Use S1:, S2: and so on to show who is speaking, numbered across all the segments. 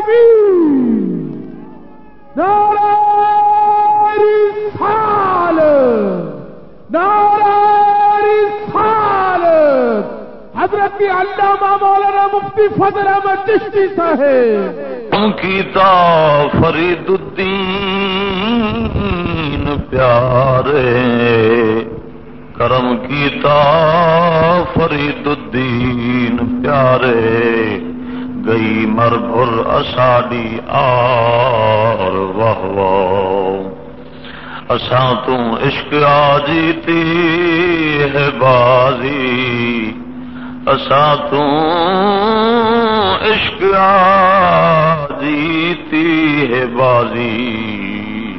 S1: تکبیر نعرہ رسال نعرہ حضرت علامہ مولانا مفتی فضل احمد چشتی صاحب
S2: کیتا فرید الدین پیارے کرم کیتا فرید الدین پیارے گئی مر بھر اساڈی آر واہ واہ اساں تو عشق آ جیتی ہے بازی۔ اساں تو عشق آ جیتی ہے بازی۔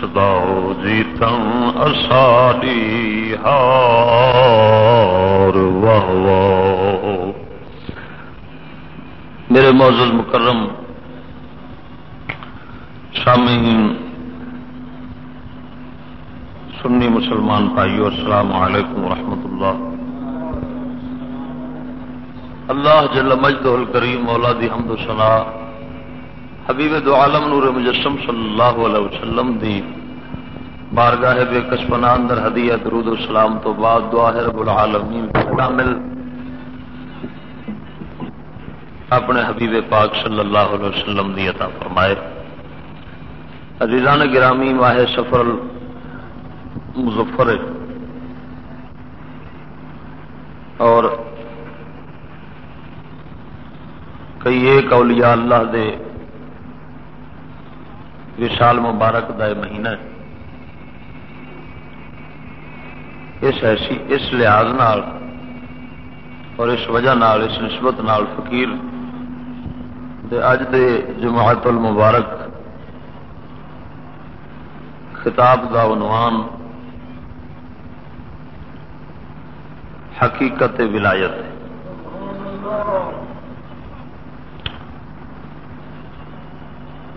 S2: سدا جیتم اساڈی ہار واہ واہ میرے معزز مکرم سامعین، سنی مسلمان بھائیو، السلام علیکم ورحمۃ اللہ۔ اللہ جل مجد الکریم مولا دی حمد و سنا حبیب دو عالم نور مجسم صلی اللہ علیہ وسلم دی بارگاہ بے کشپنا اندر ہدیہ، درود و سلام تو بعد دعا ہے رب العالمین۔ کامل اپنے حبیب پاک صلی اللہ علیہ وسلم دی عطا فرمائے۔ عزیزان گرامی واہ سفر مظفر اور کئی ایک اولیاء اللہ دے وشال مبارک دا مہینہ ہے۔ اس ایسی، اس لحاظ نال اور اس وجہ نال، اس نسبت نال فقیر دے اج دے جماعت المبارک خطاب دا عنوان حقیقت ولایت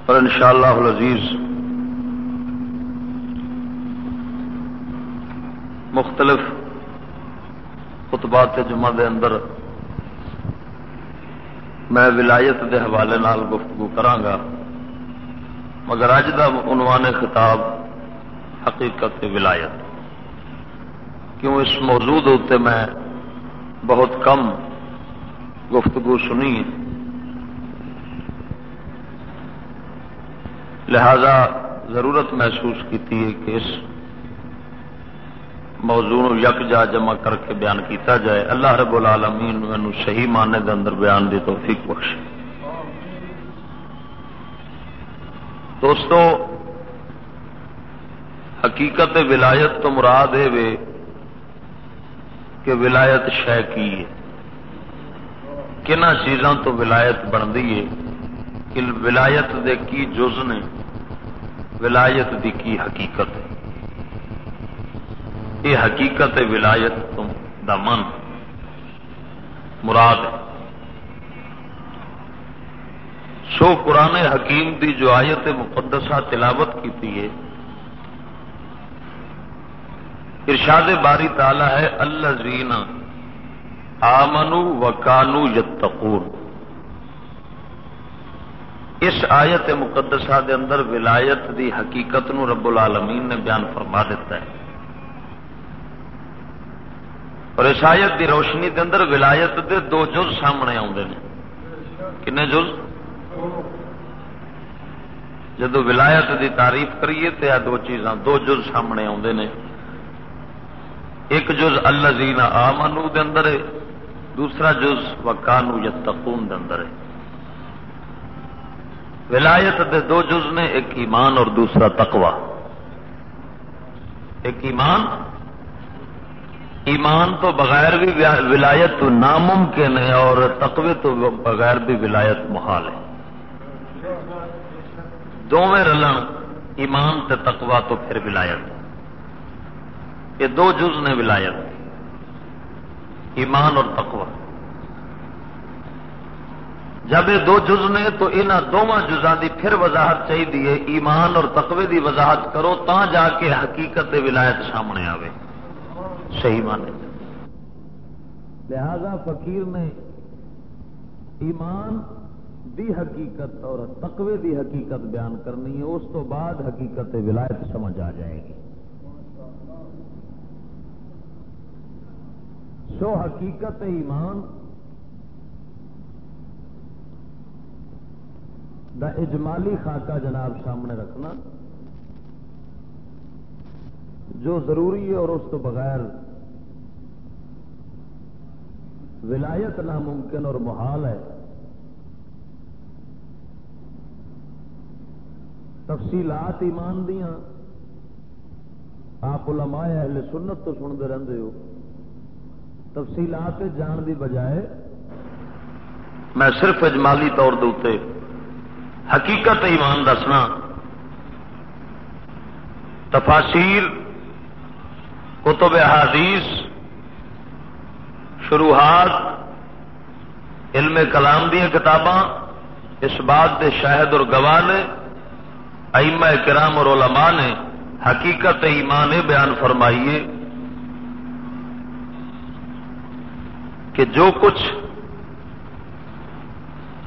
S2: اور ان شاء اللہ عزیز مختلف خطبات جمعہ دے اندر میں ولایت دے حوالے نال گفتگو کرانگا مگر اج کا عنوان خطاب حقیقت ولایت۔ کیوں اس موضوع اتنے میں بہت کم گفتگو سنی لہذا ضرورت محسوس کی ہے کہ اس موضوع یکجا جمع کر کے بیان کیتا جائے۔ اللہ رب العالمین مینو صحیح معنی دے اندر بیان دی توفیق بخش دوستو، حقیقت ولایت تو مراد ہے وے کہ ولایت شہ کی ہے۔ کن چیزوں تو ولایت بنتی ہے کہ ولایت دے کی جز نے ولایت دی کی حقیقت ہے۔ یہ حقیقت ولایت دا من مراد ہے۔ سو قرآن حکیم دی جو آیت مقدسہ تلاوت کی ہے، ارشاد باری تعالی ہے اللہ زینا آمنو و کانو یتقون۔ اس آیت مقدسہ دے اندر ولایت دی حقیقت نو رب العالمین نے بیان فرما دیتا ہے۔ اور اس آیت دی روشنی دے اندر ولایت دے دو جز سامنے آتے ہیں کنے جز؟ جدو ولایت دی تعریف کریے تو دو چیزاں دو جز سامنے آتے ہیں ایک جز اللہ زینا آمنو دے اندر ہے، دوسرا جز وکانو یتقون دے اندر ہے۔ ولایت دے دو جز نے ایک ایمان اور دوسرا تقوا ایک ایمان ایمان تو بغیر بھی ولایت تو ناممکن ہے اور تقوی تو بغیر بھی ولایت محال ہے۔ دونوں رلن، ایمان تے تقوا تو پھر ولایت۔ یہ دو جز نے ولایت۔ ایمان اور تقوا جب یہ دو جز نے تو انہوں دونوں جزاں دی پھر وضاحت چاہیے، ایمان اور تقوی دی وضاحت کرو تا جا کے حقیقت ولایت سامنے آئے صحیح مانے لہذا فقیر نے ایمان دی حقیقت اور تقوی دی حقیقت بیان کرنی ہے، اس تو بعد حقیقت ولایت سمجھ آ جائے گی۔ سو حقیقت ایمان دا اجمالی خاکہ جناب سامنے رکھنا۔ جو ضروری ہے اور اس تو بغیر ولایت ناممکن اور محال ہے۔ تفصیلات ایمان دیا آپ علماء اہل سنت تو سنتے رہتے ہو۔ تفصیلات جان دی بجائے میں صرف اجمالی طور دے حقیقت ایمان دسنا۔ تفاصیر کتب احادیث، شروحات، علم کلام دیا کتاباں، اس بات دے شاہد اور گواہ نے، ائمہ کرام اور علماء نے حقیقت ایمان بیان فرمائیے کہ جو کچھ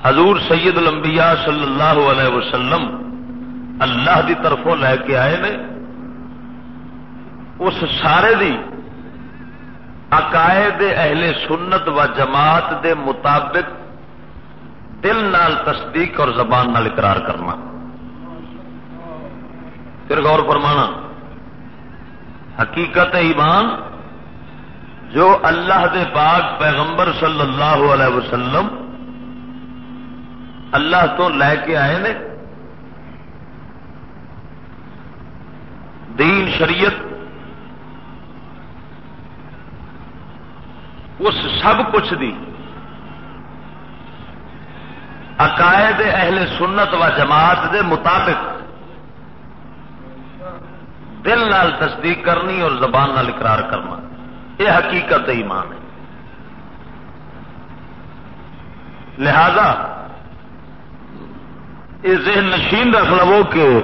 S2: حضور سید الانبیاء صلی اللہ علیہ وسلم اللہ دی طرفوں لے کے آئے نے اس سارے دی عقائد اہل سنت و جماعت دے مطابق دل نال تصدیق اور زبان نال اقرار کرنا۔ پھر غور فرمانا، حقیقت ایمان جو اللہ دے پاک پیغمبر صلی اللہ علیہ وسلم اللہ تو لے کے آئے نے، دین شریعت اس سب کچھ دی۔ عقائد اہل سنت و جماعت دے مطابق دل نال تصدیق کرنی اور زبان نال اقرار کرنا۔ یہ حقیقت ایمان ہے۔ لہذا یہ ذہن نشین رکھ لو کہ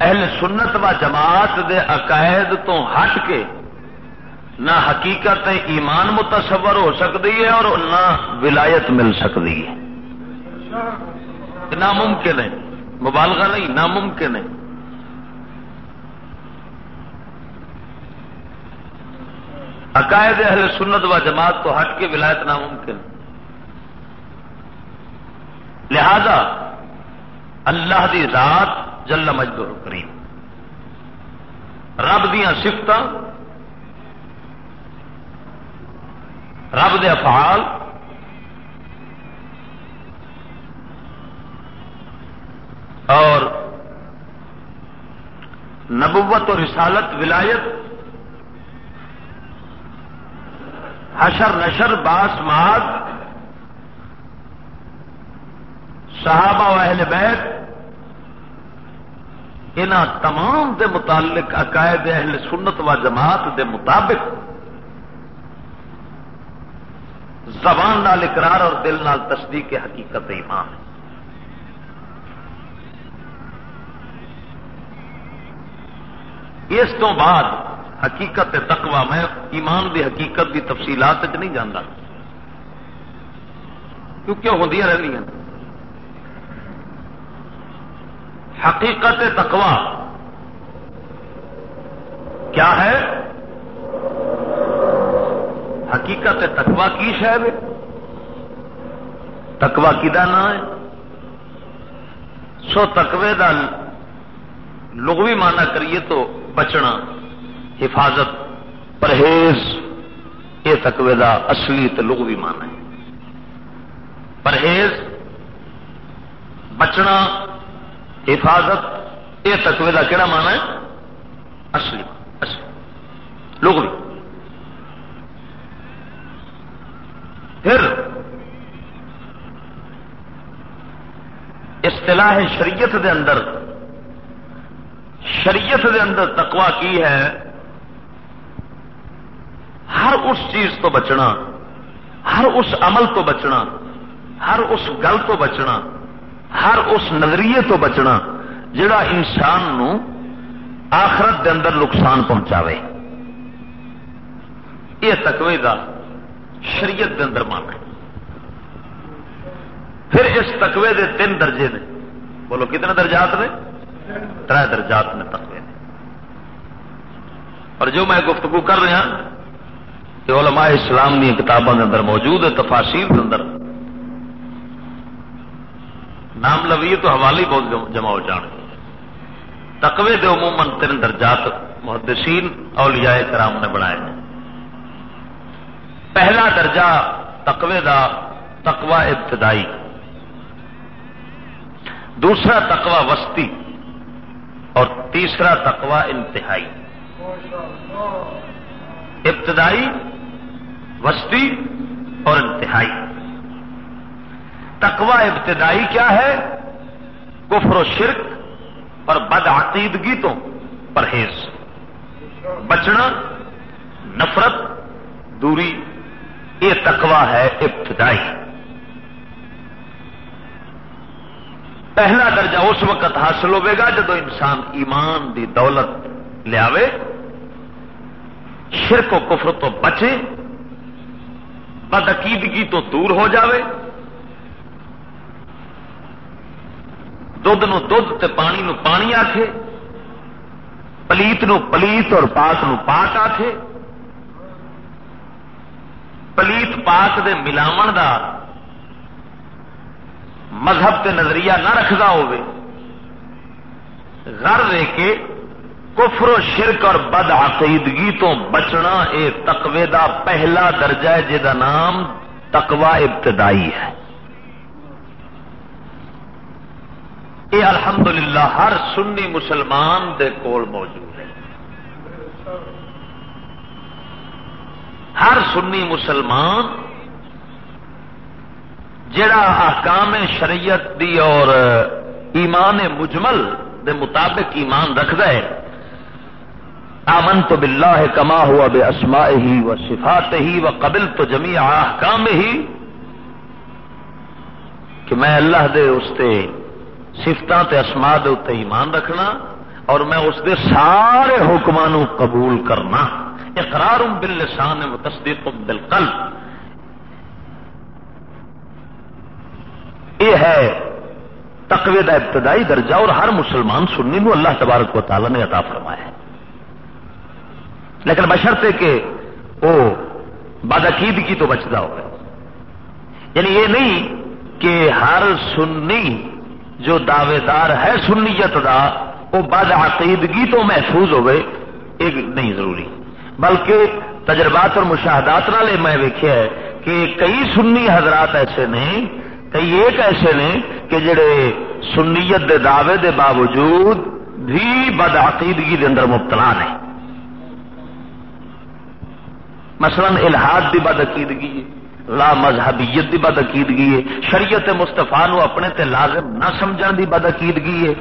S2: اہل سنت و جماعت دے عقائد تو ہٹ کے نہ حقیقت ایمان متصور ہو سکتی ہے اور نہ ولایت مل سکتی ہے۔ ناممکن ہے۔ مبالغہ نہیں، ناممکن ہے۔ عقائد اہل سنت و جماعت تو ہٹ کے ولایت ناممکن۔ لہذا اللہ دی ذات جل مجد کریم رب دیا سفت رب دے افعال اور نبوت اور رسالت ولایت حشر نشر باس ماد صحابہ و اہل بیت ان تمام دے متعلق عقائد اہل سنت و جماعت دے مطابق زبان نال اقرار اور دل نال تصدیق حقیقت ایمان ہے۔ اس تو بعد حقیقت تقوی، میں ایمان دی حقیقت دی تفصیلات نہیں جانا کیونکہ ہوں رہی ہیں حقیقت تقوی کیا ہے؟ حقیقت تقوی کی شہر تقوی کدا نام ہے؟ سو تقوی کا لغوی مانا کریے تو بچنا حفاظت، پرہیز، یہ تقوی کا اصلی تو لغوی مانا ہے۔ پرہیز، بچنا، حفاظت، یہ تقوی کا کہڑا مانا ہے؟ اصلی اصلی۔ لغوی۔ پھر اصطلاح شریعت دے اندر، شریعت دے اندر تقوا کی ہے، ہر اس چیز تو بچنا، ہر اس عمل تو بچنا، ہر اس گل تو بچنا، ہر اس نظریے تو بچنا جڑا انسان نو آخرت دے اندر نقصان پہنچاوے۔ یہ تقوی کا شریعت دے اندر مان ہے۔ پھر اس تقوی دے تین درجے نے۔ بولو کتنے درجات نے؟ تر درجات نے تقوی نے اور جو میں گفتگو کر رہا کہ علماء اسلام کی کتابوں کے اندر موجود ہے، تفاصیل کے اندر۔ نام لوی تو حوالی بہت جمع ہو جان گے تقوی دے عموماً تین درجات محدثین، اولیاء کرام نے بنائے پہلا درجہ تقوی دا، تقوی ابتدائی۔ دوسرا تقوی وسطی اور تیسرا تقوی انتہائی۔ ابتدائی، وسطی اور انتہائی۔ تقوی ابتدائی کیا ہے؟ کفر و شرک اور بد عقیدگی تو پرہیز۔ بچنا، نفرت، دوری یہ تقوی ہے ابتدائی۔ پہلا درجہ اس وقت حاصل ہوے گا جب انسان ایمان دی دولت لیا شرک و کفر تو بچے۔ بدعقیدگی تو دور ہو جاوے۔ دھد تے پانی نو پانی آکھے۔ پلیت نو پلیت اور پاک نو پاک آکھے۔ پلیت پاک دے ملاو دا مذہب تے نظریہ نہ رکھتا ہوگی گھر دے کے کفر و شرک اور بد عقیدگی تو بچنا اے تقوی دا پہلا درجہ ہے جہاں نام تقوی ابتدائی ہے۔ یہ الحمدللہ، ہر سنی مسلمان دے کول موجود ہے ہر سنی مسلمان جڑا احکام شریعت دی اور ایمان مجمل دے مطابق ایمان رکھد ہے آمن تو بلا ہے کما ہوا بے اسما ہی و صفات ہی و قبل تو جمی احکام ہی کہ میں اللہ دے اس سفتوں تے اسما دے اتنے ایمان رکھنا اور میں اس دے سارے حکمان قبول کرنا۔ اقرار باللسان و تصدیق بالقلب. یہ ہے تقوی کا ابتدائی درجہ اور ہر مسلمان سننی نو اللہ تبارک و تعالی نے عطا فرمایا ہے۔ لیکن بشرتے کہ وہ بدعقیدگی تو بچتا ہو یعنی یہ نہیں کہ ہر سنی جو دعوے دار ہے سنیت دا، وہ بد عقیدگی تو محفوظ ہوئے، ایک نہیں ضروری۔ بلکہ تجربات اور مشاہدات نہ میں ویکیا ہے کہ کئی سنی حضرات ایسے نہیں کئی ایک ایسے نے کہ جڑے سنیت دے دعوے دے باوجود بھی بدعقیدگی دے اندر مبتلا نے۔ مثلا الحاد دی بدعقیدگی لا مذہبیت دی بدعقیدگی ہے، شریعت مستفا نو اپنے تے لازم نہ سمجھن دی بدعقیدگی ہے۔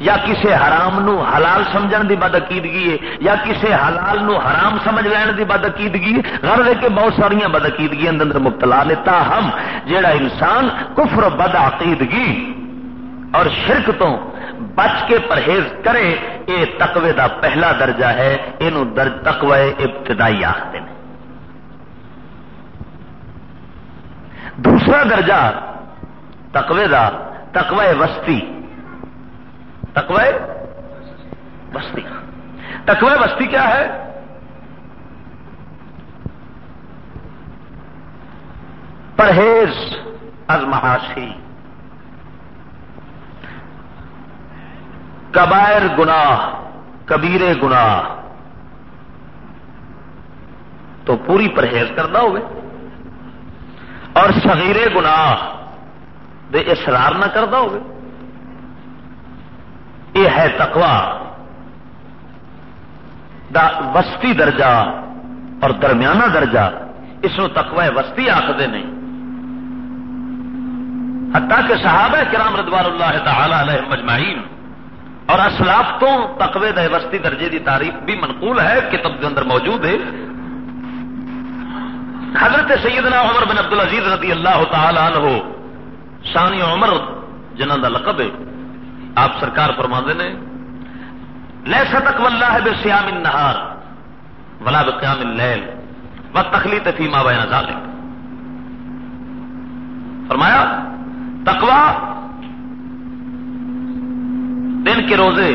S2: یا کسی حرام نو حلال سمجھن دی بد عقیدگی ہے، یا کسی حلال نو حرام سمجھ لین دی بد عقیدگی گھر دے کے بہت ساری بد اندر مبتلا لیتا ہم جیڑا انسان کفر بد عقیدگی اور شرک تو بچ کے پرہیز کرے یہ تقوی دا پہلا درجہ ہے یہ درج تقوی ابتدائی آخر دوسرا درجہ تقوی دا، تقوی وسطی۔ تقوی بستی۔ تقوی بستی کیا ہے؟ پرہیز از محاسی کبائر گناہ کبیرے گناہ۔ تو پوری پرہیز کرنا ہوگے اور صغیرے گناہ دے اسرار نہ کرنا ہوگے یہ ہے تقوا دا وسطی درجہ اور درمیانہ درجہ، اس کو تقوی وسطی آخر نہیں۔ حتیٰ کہ صحابہ کرام ردوار اللہ تعالی علیہ مجمعین اور اسلاف تو تقوی دے وسطی درجے دی تعریف بھی منقول ہے، کتب کے اندر موجود ہے۔ حضرت سیدنا عمر بن عبد العزیز رضی اللہ تعالی عنہ شانی عمر، جنہ کا لقب ہے۔ آپ سرکار فرما نے لے ستک ولہ بے سیام نہار ولا بقیام اللیل و تخلیت فیما بین ذالک فرمایا تقوا دن کے روزے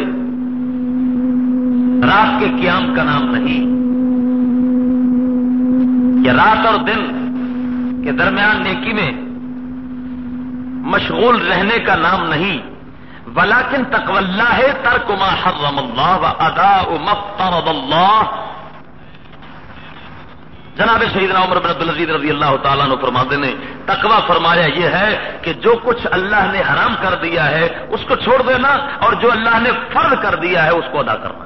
S2: رات کے قیام کا نام نہیں یا رات اور دن کے درمیان نیکی میں مشغول رہنے کا نام نہیں۔ ولاکن تقولہ ہے، ترک ما حرم اللہ و ادا مفترض اللہ. جناب سیدنا عمر بن عبدالعزیز رضی اللہ تعالیٰ نے فرماتے نے تقوا فرمایا یہ ہے کہ جو کچھ اللہ نے حرام کر دیا ہے، اس کو چھوڑ دینا اور جو اللہ نے فرض کر دیا ہے، اس کو ادا کرنا.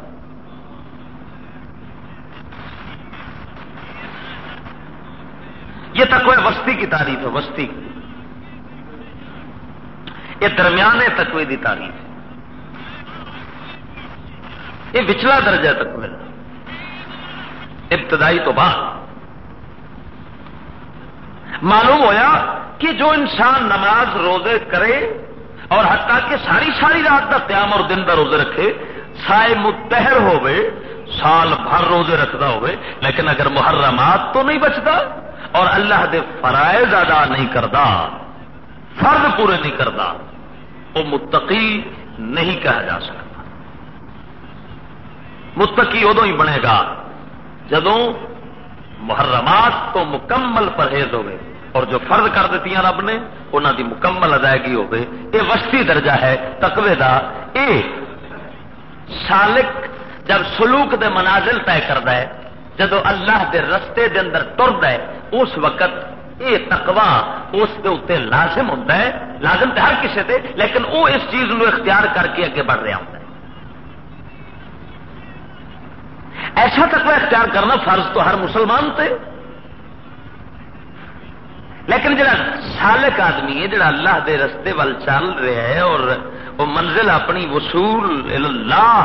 S2: یہ تقوی وسطی کی تعریف ہے، وسطی. کی یہ درمیانے تقوی کی تعریف ہے۔ یہ بچلا درجہ تقوی ابتدائی تو بعد۔ معلوم ہویا کہ جو انسان نماز روزے کرے اور حتیٰ کہ ساری ساری رات کا قیام اور دن کا روزے رکھے، سائے متحر ہوئے سال بھر روزے رکھتا ہوئے لیکن اگر محرمات تو نہیں بچتا اور اللہ دے فرائض ادا نہیں کرتا فرض پورے نہیں کرتا، وہ متقی نہیں کہا جا سکتا۔ متقی ادو ہی بنے گا جدوں محرمات تو مکمل پرہیز ہوئے اور جو فرض کر دیتی رب نے انہوں دی مکمل ادائیگی ہوگی یہ وسطی درجہ ہے تقوی دا۔ اے سالک جب سلوک دے منازل طے کرتا ہے جب اللہ دے رستے دے اندر ترد ہے، اس وقت یہ تقوا اس کے اتنے لازم ہوتا ہے، لازم تو ہر کسی سے لیکن وہ اس چیز نو اختیار کر کے اگے بڑھ رہا ہوتا ہے۔ ایسا تقوی اختیار کرنا فرض تو ہر مسلمان سے لیکن جڑا سالک آدمی ہے، جڑا اللہ دے رستے وال چل رہا ہے اور وہ منزل اپنی وصول اللہ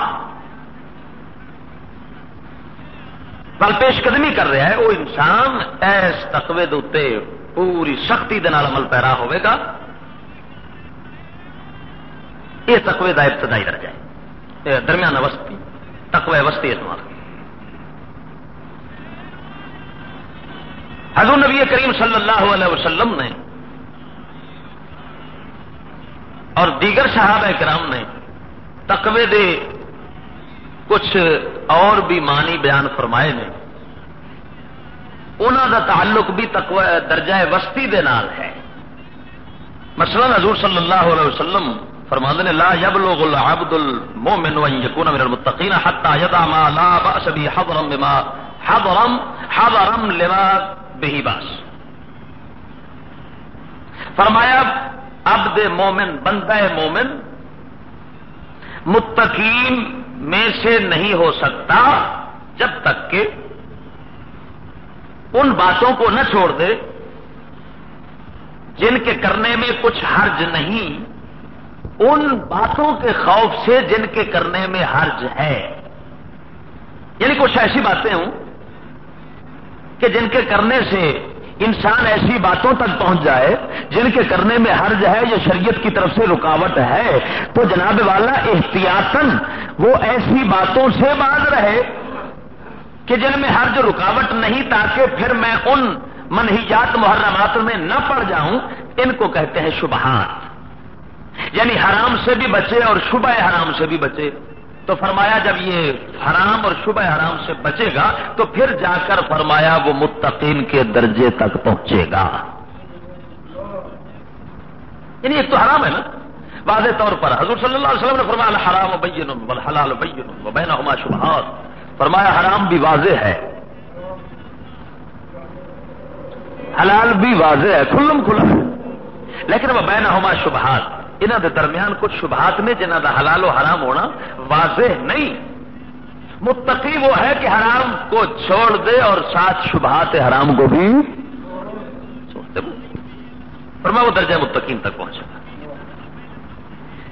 S2: پل پیش قدمی کر رہا ہے وہ انسان، ایس تقوی دے پوری سختی عمل پیرا ہوئے گا۔ یہ تقوی کا ابتدائی درجہ ہے۔ درمیان وسطی، تقوی وسطی اعتماد حضور نبی کریم صلی اللہ علیہ وسلم نے اور دیگر صحابہ کرام نے تقوی دے کچھ اور بھی معنی بیان فرمائے نے۔ انہوں کا تعلق بھی تقوی درجہ وسطی دے نال ہے۔ مثلا حضور صلی اللہ علیہ وسلم فرما نے، لا يبلغ العبد المؤمن ان يكون من المتقين حتى يدع ما لا باس به حضرا بما حضرا حضرا لما بہی باس فرمایا اب دے مومن، بندہ مومن، متقین میں سے نہیں ہو سکتا جب تک کہ ان باتوں کو نہ چھوڑ دے جن کے کرنے میں کچھ حرج نہیں، ان باتوں کے خوف سے جن کے کرنے میں حرج ہے۔ یعنی کچھ ایسی باتیں ہوں کہ جن کے کرنے سے انسان ایسی باتوں تک پہنچ جائے جن کے کرنے میں حرج ہے یا شریعت کی طرف سے رکاوٹ ہے، تو جناب والا احتیاطن وہ ایسی باتوں سے باز رہے کہ جن میں حرج رکاوٹ نہیں تاکہ پھر میں ان منہیات محرمات میں نہ پڑ جاؤں، ان کو کہتے ہیں شبہات۔ یعنی حرام سے بھی بچے اور شبہ حرام سے بھی بچے۔ تو فرمایا جب یہ حرام اور شبہ حرام سے بچے گا تو پھر جا کر فرمایا وہ متقین کے درجے تک پہنچے گا۔ یعنی ایک تو حرام ہے نا۔ واضح طور پر حضور صلی اللہ علیہ وسلم نے فرمایا حرام بین حلال بین بین ہما شبہات۔ فرمایا، حرام بھی واضح ہے۔ حلال بھی واضح ہے، کھلم کھلا ہے۔ لیکن وہ بین ہما شبہات۔ انہوں دے درمیان کچھ شبہات نے جنہ دا حلال و حرام ہونا واضح نہیں۔ متقی وہ ہے کہ حرام کو چھوڑ دے اور ساتھ شبہات حرام کو بھی چھوڑ دے۔ اور میں وہ درجہ متقین تک پہنچا۔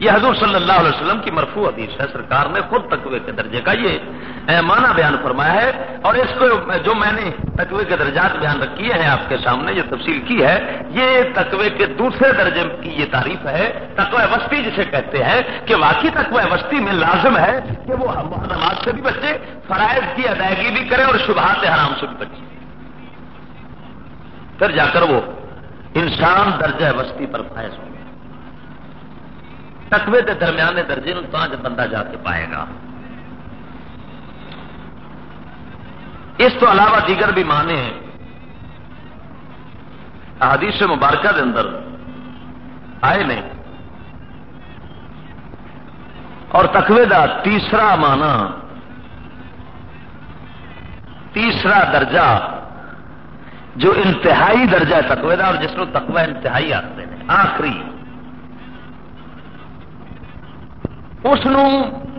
S2: یہ حضور صلی اللہ علیہ وسلم کی مرفوع حدیث ہے، سرکار نے خود تقوی کے درجے کا یہ معنی بیان فرمایا ہے اور اس کو جو میں نے تقوی کے درجات بیان کیے ہیں آپ کے سامنے، جو تفصیل کی ہے، یہ تقوی کے دوسرے درجے کی یہ تعریف ہے، تقوی وسطی جسے کہتے ہیں، کہ واقعی تقوی وسطی میں لازم ہے کہ وہ نماز سے بھی بچے، فرائض کی ادائیگی بھی کرے اور شبہات حرام سے بھی بچے۔ پھر جا کر وہ انسان درجہ وسطی پر فائز ہوں گے۔ تقوی کے درمیانے درجے تو آج بندہ جا کے پائے گا۔ اس تو علاوہ دیگر بھی مانے حدیث مبارکہ دے اندر آئے نے۔ اور تقوی دا تیسرا مانا تیسرا درجہ جو انتہائی درجہ ہے تقوی دا اور جس کو تقوی انتہائی آتے ہیں، آخری۔ اس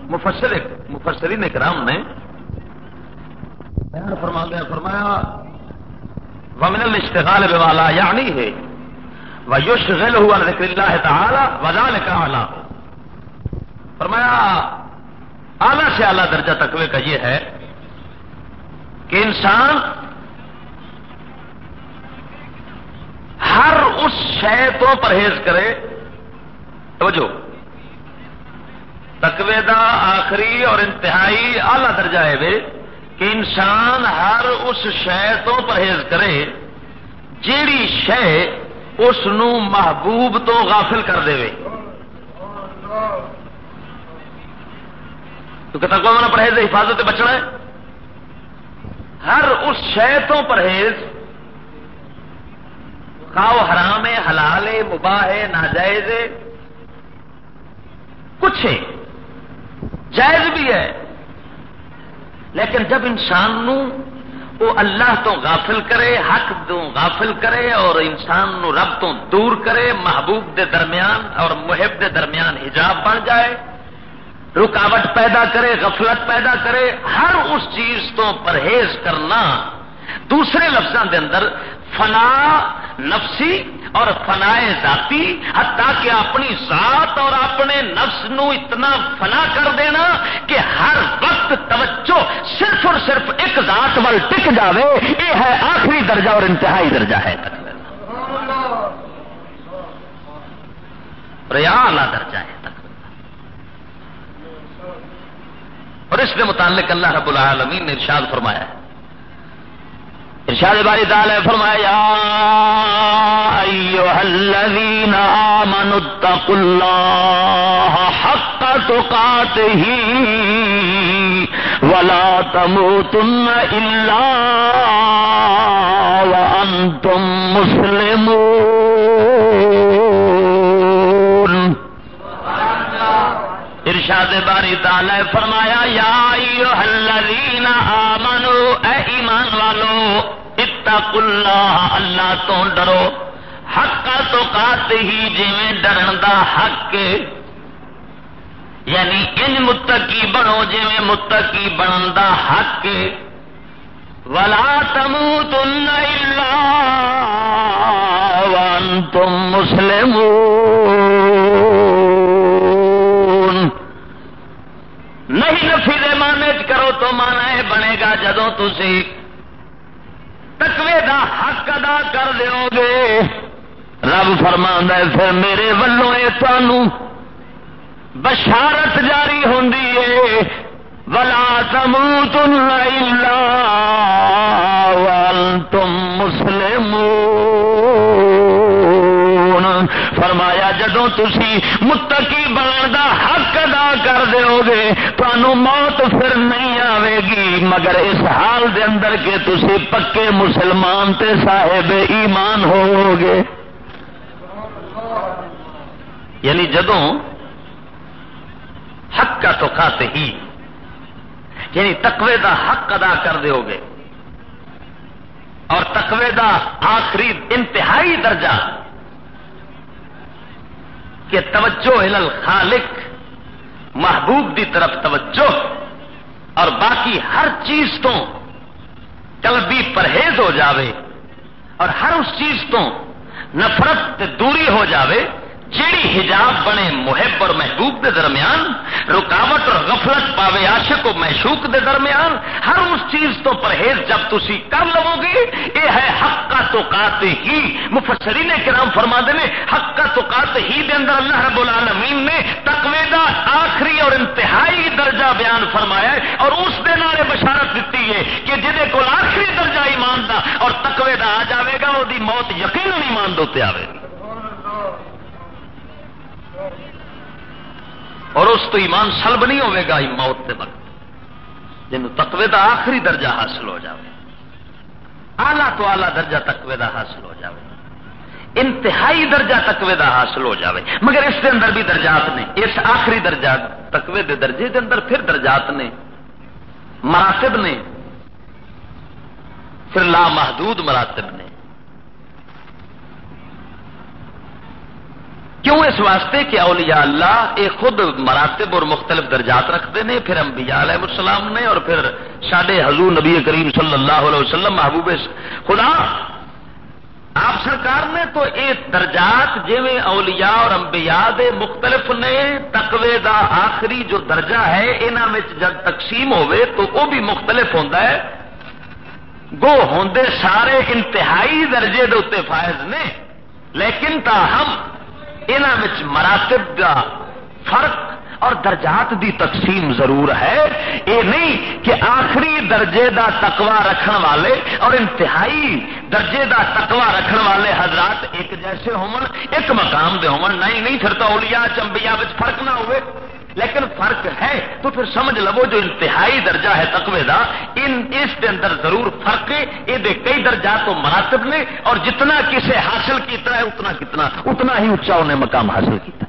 S2: مفسر مفسرین کرام نے بیان فرما دیا فرمایا، ومن الاشتغال بوالا یعنی ہے ویشغل ہوا ذکر اللہ تعالی وذالک اعلی فرمایا، اعلی سے اعلی درجہ تقوی کا یہ ہے کہ انسان ہر اس شے تو پرہیز کرے، توجہ تقوی دا آخری اور انتہائی اعلی درجہ ہے کہ انسان ہر اس شے تو پرہیز کرے، جیڑی شے اس محبوب تو غافل کر دے کیونکہ تقوی پرہیز حفاظت بچنا ہے؟ ہر اس شے تو پرہیز کھاؤ حرام ہے، حلال ہے، مباح ہے، ناجائز ہے، کچھ ہے۔ جائز بھی ہے۔ لیکن جب انسان نو وہ اللہ تو غافل کرے، حق تو غافل کرے اور انسان نو رب تو دور کرے، محبوب دے درمیان اور محب دے درمیان حجاب بن جائے، رکاوٹ پیدا کرے، غفلت پیدا کرے، ہر اس چیز تو پرہیز کرنا دوسرے لفظوں دے اندر فنا نفسی اور فنا ذاتی، حتیٰ کہ اپنی ذات اور اپنے نفس نو اتنا فنا کر دینا کہ ہر وقت توجہ صرف اور صرف ایک ذات وال ٹک جاوے، یہ ہے آخری درجہ اور انتہائی درجہ ہے۔ ریالا درجہ ہے۔ اور اس کے متعلق اللہ رب العالمین نے ارشاد فرمایا ہے۔ ارشاد باری تعالی فرمایا، یا ایوہ الذین آمنوا اتقوا اللہ حق تقاته ولا تموتن الا وانتم مسلمون۔ ارشاد باری تعالی فرمایا، یا ایوہ الذین آمنوا اے ایمان والو، اتقوا اللہ اللہ تو ڈرو۔ حق تو کات ہی جی ڈرن دا حق یعنی ان متقی بنو جی متقی بنن دا حق۔ ولا تموتن الا وانتم مسلمون۔ نہیں نفی دے مانے کرو تو مانا ہے بنے گا جدو تھی تکوے دا حق ادا کر دیو گے رب فرما پھر میرے ولوں یہ تمہوں بشارت جاری ہوں ولا تموتن الا وانتم مسلمون۔ فرمایا جدو تھی متقی بن دا حق ادا کر دو گے تو موت پھر نہیں آئے گی مگر اس حال دے اندر کہ تھی پکے مسلمان تے صاحب ایمان ہو گے یعنی جدو حق کا تو کھاتے ہی یعنی تقوی دا حق ادا کر دو گے اور تقوی دا آخری انتہائی درجہ کہ توجہ الخالق، محبوب دی طرف توجہ، اور باقی ہر چیز تو قلبی پرہیز ہو جاوے، اور ہر اس چیز تو نفرت دوری ہو جاوے جیڑی حجاب بنے محب اور محبوب دے درمیان، رکاوٹ اور غفلت پاوے عاشق و محشوق دے درمیان، ہر اس چیز تو پرہیز جب تھی کر لو گے یہ ہے حق کا تو ہی۔ مفسری نے کرام فرما دے حق کا تو ہی دے اندر اللہ رب العالمین نے تقوی دا آخری اور انتہائی درجہ بیان فرمایا ہے اور اس دے نارے بشارت دیتی ہے کہ جہد کو آخری درجہ ایمان دا اور تقوی دا آ جاوے گا، وہ موت یقین ایمان دوتے آئے گی تو ایمان سلب نہیں ہوے گا موت کے وقت۔ جن تقوی دا آخری درجہ حاصل ہو جائے آلہ تو آلہ درجہ تقوی دا حاصل ہو جائے انتہائی درجہ تقوی دا حاصل ہو جائے مگر اس کے اندر بھی درجات نے۔ اس آخری درجہ تقوی دے درجے دے اندر پھر درجات نے۔ مراتب نے۔ پھر لا محدود مراتب نے۔ کیوں اس واسطے کہ اولیاء اللہ یہ خود مراتب اور مختلف درجات رکھتے ہیں؟ پھر انبیاء علیہ السلام نے اور پھر سڈے حضور نبی کریم صلی اللہ علیہ وسلم محبوب خدا، آپ سرکار نے تو یہ درجات جی اولیاء اور انبیاء دے مختلف نے، تقوی دا آخری جو درجہ ہے انہوں جب تقسیم ہوئے تو وہ بھی مختلف ہوتا ہے۔ گو ہوں سارے انتہائی درجے دے اتنے فائز نے، لیکن تاہم انہوں مراتب کا فرق اور درجات دی تقسیم ضرور ہے۔ یہ نہیں کہ آخری درجے دا تقوا رکھن والے اور انتہائی درجے دا تقوا رکھن والے حضرات ایک جیسے ہون ایک مقام دے ہون نہیں نہیں، پھر تو اولیاء چمبیا فرق نہ ہوئے۔ لیکن فرق ہے، تو پھر سمجھ لو جو انتہائی درجہ ہے تقوی دا، ان اس کے اندر ضرور فرق ہے، یہ کئی درجات تو مراتب نے، اور جتنا کسے حاصل کیتا ہے، اتنا کتنا، اتنا ہی اچا انہیں مقام حاصل کیتا۔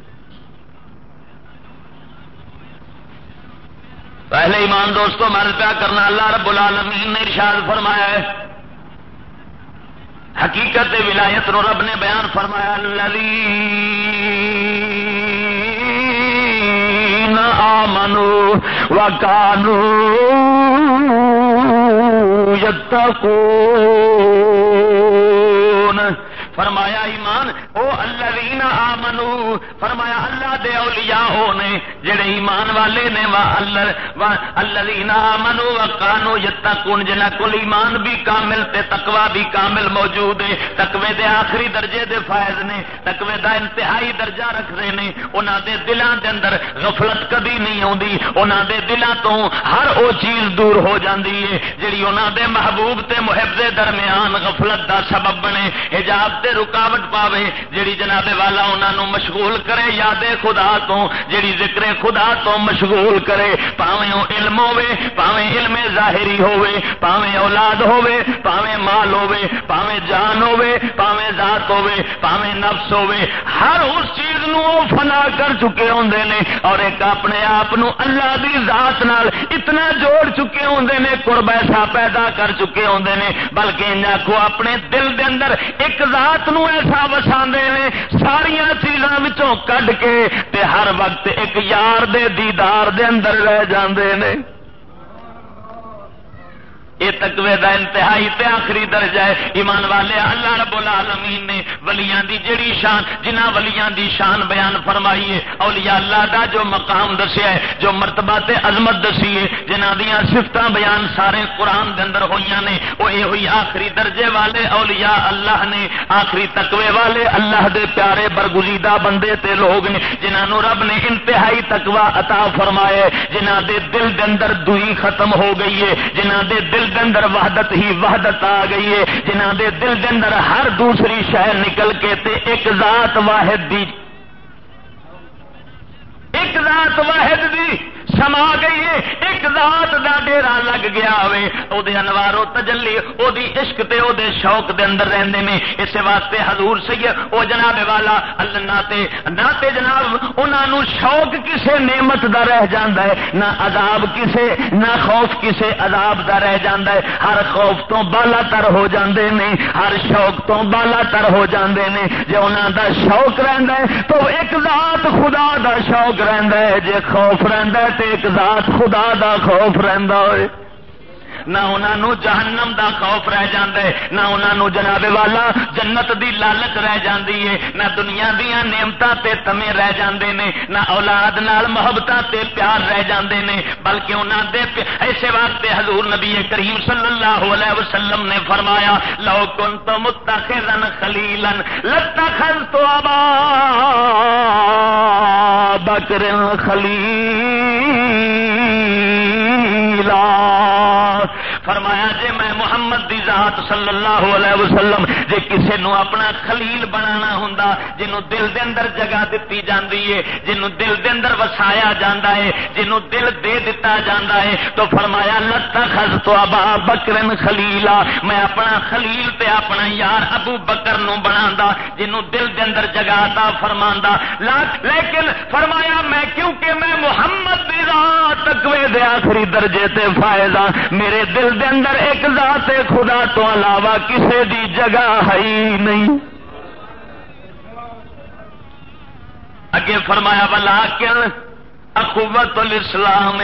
S2: پہلے ایمان دوستوں مرد پیا کرنا، اللہ رب العالمین نے ارشاد فرمایا ہے۔ حقیقت ولایت رب نے بیان فرمایا اللہ آمنوا وكانوا يتقون فرمایا او اللہ آمنو، فرمایا اللہ دے اولیاء ہونے جڑے ایمان والے نے، وا اللہ اللہ آمنو و کانو یتقون، جنہ کل ایمان بھی کامل تے تقوا بھی کامل موجود ہے، تقوی دے آخری درجے دے فائز نے، تقوی دا انتہائی درجہ رکھ رہے نے، انہاں دے دلاں دے اندر غفلت کبھی نہیں آندی انہاں دے دلاں تو ہر او چیز دور ہو جاندی ہے، جڑی انہاں دے محبوب تے محب دے درمیان غفلت دا سبب بنے، حجاب تے رکاوٹ پاوے جیڑی جناب والا انہوں مشغول کرے یاد خدا تو، جیڑی ذکر خدا تو مشغول کرے پاوے وہ علم ہوے پاوے علم ظاہری ہوے پاوے اولاد ہوے پاوے مال ہوے پاوے جان ہوے پاوے ذات ہوے پاوے نفس ہوے ہر اس چیز نو فنا کر چکے ہوندے نے اور ایک اپنے آپ اللہ دی ذات نال اتنا جوڑ چکے ہوندے نے، قرب ایسا پیدا کر چکے ہوندے نے، بلکہ انہاں کو اپنے دل دے اندر ایک ذات نو ایسا وسا نے ساریا چیزوں کڈ کے تے ہر وقت ایک یار دے دیدار دے اندر رہ جاندے نے۔ یہ تقوی دا انتہائی تے آخری درجہ ہے۔ ایمان والے، اللہ رب العالمین نے ولیاں دی جڑی شان جنہ ولیاں دی شان بیان فرمائی ہے، اولیاء اللہ دا جو مقام دسیا ہے، جو مرتبہ تے عظمت دسی ہے جنہ دیاں صفتاں بیان سارے قرآن دے اندر ہوئیاں نے، وہ یہ ہوئی آخری درجے والے۔ اولیاء اللہ نے آخری تقوی والے، اللہ دے پیارے برگزیدہ بندے تے لوگ نے جنہوں رب نے انتہائی تقوی عطا فرمائے جنہ دے دل دے اندر دوئی ختم ہو گئی ہے جنہ دے دل دے اندر وحدت ہی وحدت آ گئی ہے۔ جنہ دے دل دے اندر ہر دوسری شہر نکل کے تے ایک ذات واحد دی ایک ذات واحد دی سما گئی ہے۔ ایک ذات دا ڈیرا لگ گیا ہوے او دے انوارو تجلی او دی عشق تے او دے شوق دے اندر رہندے نے اس واسطے حضور سید، او جناب والا اللہ تے نہ تے جناب، انہاں نو شوق کسے نعمت دا رہ جاندا ہے۔ نہ عذاب کسے، نہ خوف کسے، عذاب دا رہ جاندا ہے۔ ہر خوف تو بالا تر ہو جاندے نے، ہر شوق تو بالا تر ہو جاندے نے۔ جے انہاں دا شوق رہندا ہے، تو ایک ذات خدا دا شوق رہندا ہے۔ جے خوف رہندا ہے ایک ذات خدا دا خوف رہندا ہوئے۔ نہ انہوں جہنم دا خوف رہ جاندے، نہ انہوں جناب والا جنت دی لالچ رہ جاندی ہے، نہ دنیا دیا نعمت تے تمے رہ جاندے نے، نہ اولاد نال محبت تے پیار رہ جاندے نے، بلکہ انہوں دے ایسے واسطے حضور نبی کریم صلی اللہ علیہ وسلم نے فرمایا، لو کن تو متخذن خلیلن لتخذ تو ابا بکر خلیلا۔ فرمایا جے میں محمد دی ذات صلی اللہ علیہ وسلم جی جے کسے نو اپنا خلیل بنانا ہوں جنوں دل دے اندر جگہ دیتی جاندی ہے جنوں دل دے اندر وسایا جاندا ہے جنوں دل دے دتا جاندا ہے، تو فرمایا لتا خز تو ابا بکرن خلیلا، میں اپنا خلیل تے اپنا یار ابو بکر نو بنا جنوں دل دے اندر جگہ عطا فرماندا لیکن فرمایا میں کیونکہ میں محمد دی ذات تقوی دے آخری درجے تے فائدہ میرے دل دے اندر ایک ذات خدا تو علاوہ کسے دی جگہ ہے نہیں۔ اگے فرمایا بلا کن اخوت الاسلام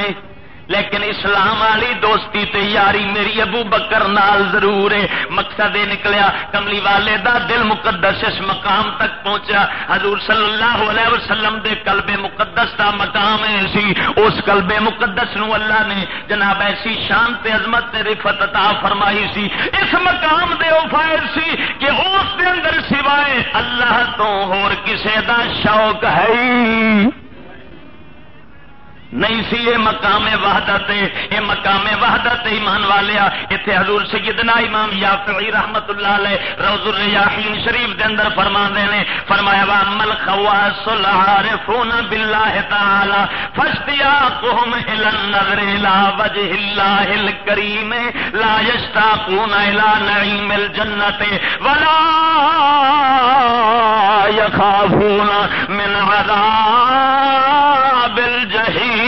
S2: لیکن اسلام والی دوستی تے یاری میری ابو بکر نال ضرور ہے۔ مقصد یہ نکلیا، کملی والے دا دل مقدس اس مقام تک پہنچا حضور صلی اللہ علیہ وسلم دے قلب مقدس دا مقام ہے سی۔ اس قلب مقدس نو اللہ نے جناب ایسی شان تے عظمت تے رفت عطا فرمائی سی۔ اس مقام دے او فائر سی کہ اس دے اندر سوائے اللہ تو اور کسے دا شوق ہے نہیں سی، یہ مقام وحدت یہ مقام وحدت ایمان والیا اتنے حضور سیدنا امام یافعی رحمت اللہ علیہ روز الریاحین شریف دے اندر فرما نے، فرمایا وا مل خواص العارفون بالله تعالی فاشتياقهم الى النظر الى وجه الله الكريم لا يشتاقون الى نعيم الجنه ولا يخافون من عذاب الجحيم۔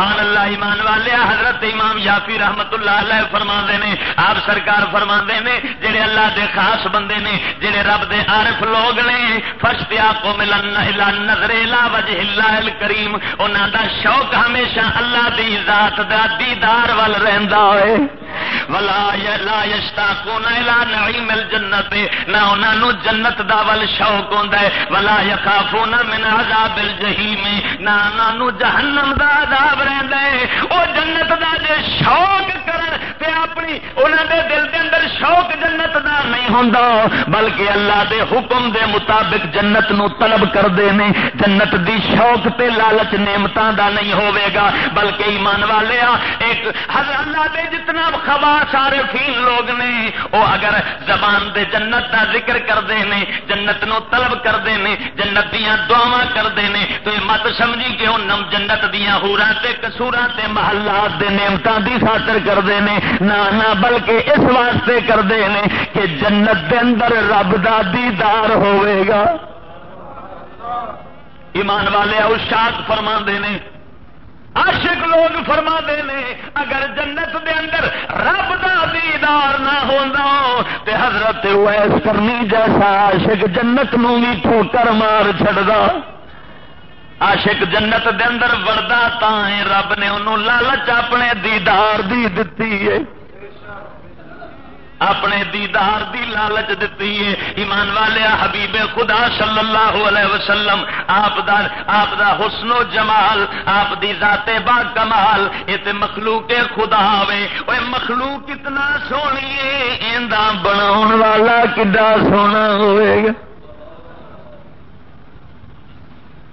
S2: سبحان اللہ ایمان والے حضرت امام یافی رحمت اللہ علیہ فرما نے، آپ سرکار فرما نے، جڑے اللہ دے خاص بندے نے، جڑے رب دے عارف لوگ نے فشتیا کو ملن نظر لا وجہ اللہ کریم انہوں دا شوق ہمیشہ اللہ دی ذات دا دیدار وال رہندا ہوئے۔ ولا لا یشتاقون الى نعیم الجنت نہ انہاں نو جنت دا ول شوق ہوندا ہے، ولا یخافون من عذاب الجحیم نہ انہاں نو جہنم دا عذاب رہتا ہے وہ جنت کا جو شوق کرن تے اپنی انہاں دے دل دے اندر شوق جنت دا نہیں ہوندا، بلکہ اللہ دے حکم دے مطابق جنت نو طلب کردے نے۔ جنت دی شوق تے لالچ نعمتاں دا نہیں ہوے گا، بلکہ ایمان والے ایک حضرت اللہ دے جتنا خواص عارفین لوگ نے وہ اگر زبان دے جنت دا ذکر کرتے ہیں جنت نو طلب کرتے ہیں جنت دیا دعوا کرتے ہیں تو یہ مت سمجھی کہ وہ نم جنت دیا ہورا کسورا محلات دے نعمتوں دی خاطر کرتے ہیں۔ نہ نہ، بلکہ اس واسطے کرتے ہیں کہ جنت دے اندر رب دا دیدار ہوئے گا۔ ایمان والے اوشاق فرما نے، عاشق لوگ فرما نے، اگر جنت دے اندر رب دا دیدار نہ ہونا تے حضرت ویس کرنی جیسا عاشق جنت نو بھی ٹھوکر مار چڑا عاشق جنت دے اندر وڑدا تا رب نے انہوں لالچ اپنے دیدار دی دتی ہے۔ اپنے دیدار دی لالچ دیتی ہے۔ ایمان والے حبیب خدا صلی اللہ علیہ وسلم، آپ دا آپ دا حسن و جمال، آپ دی ذات با کمال۔ یہ مخلوق خدا وے۔ وہ مخلوق کتنا سونی ہے بنا والا کڈا سونا ہوئے گا۔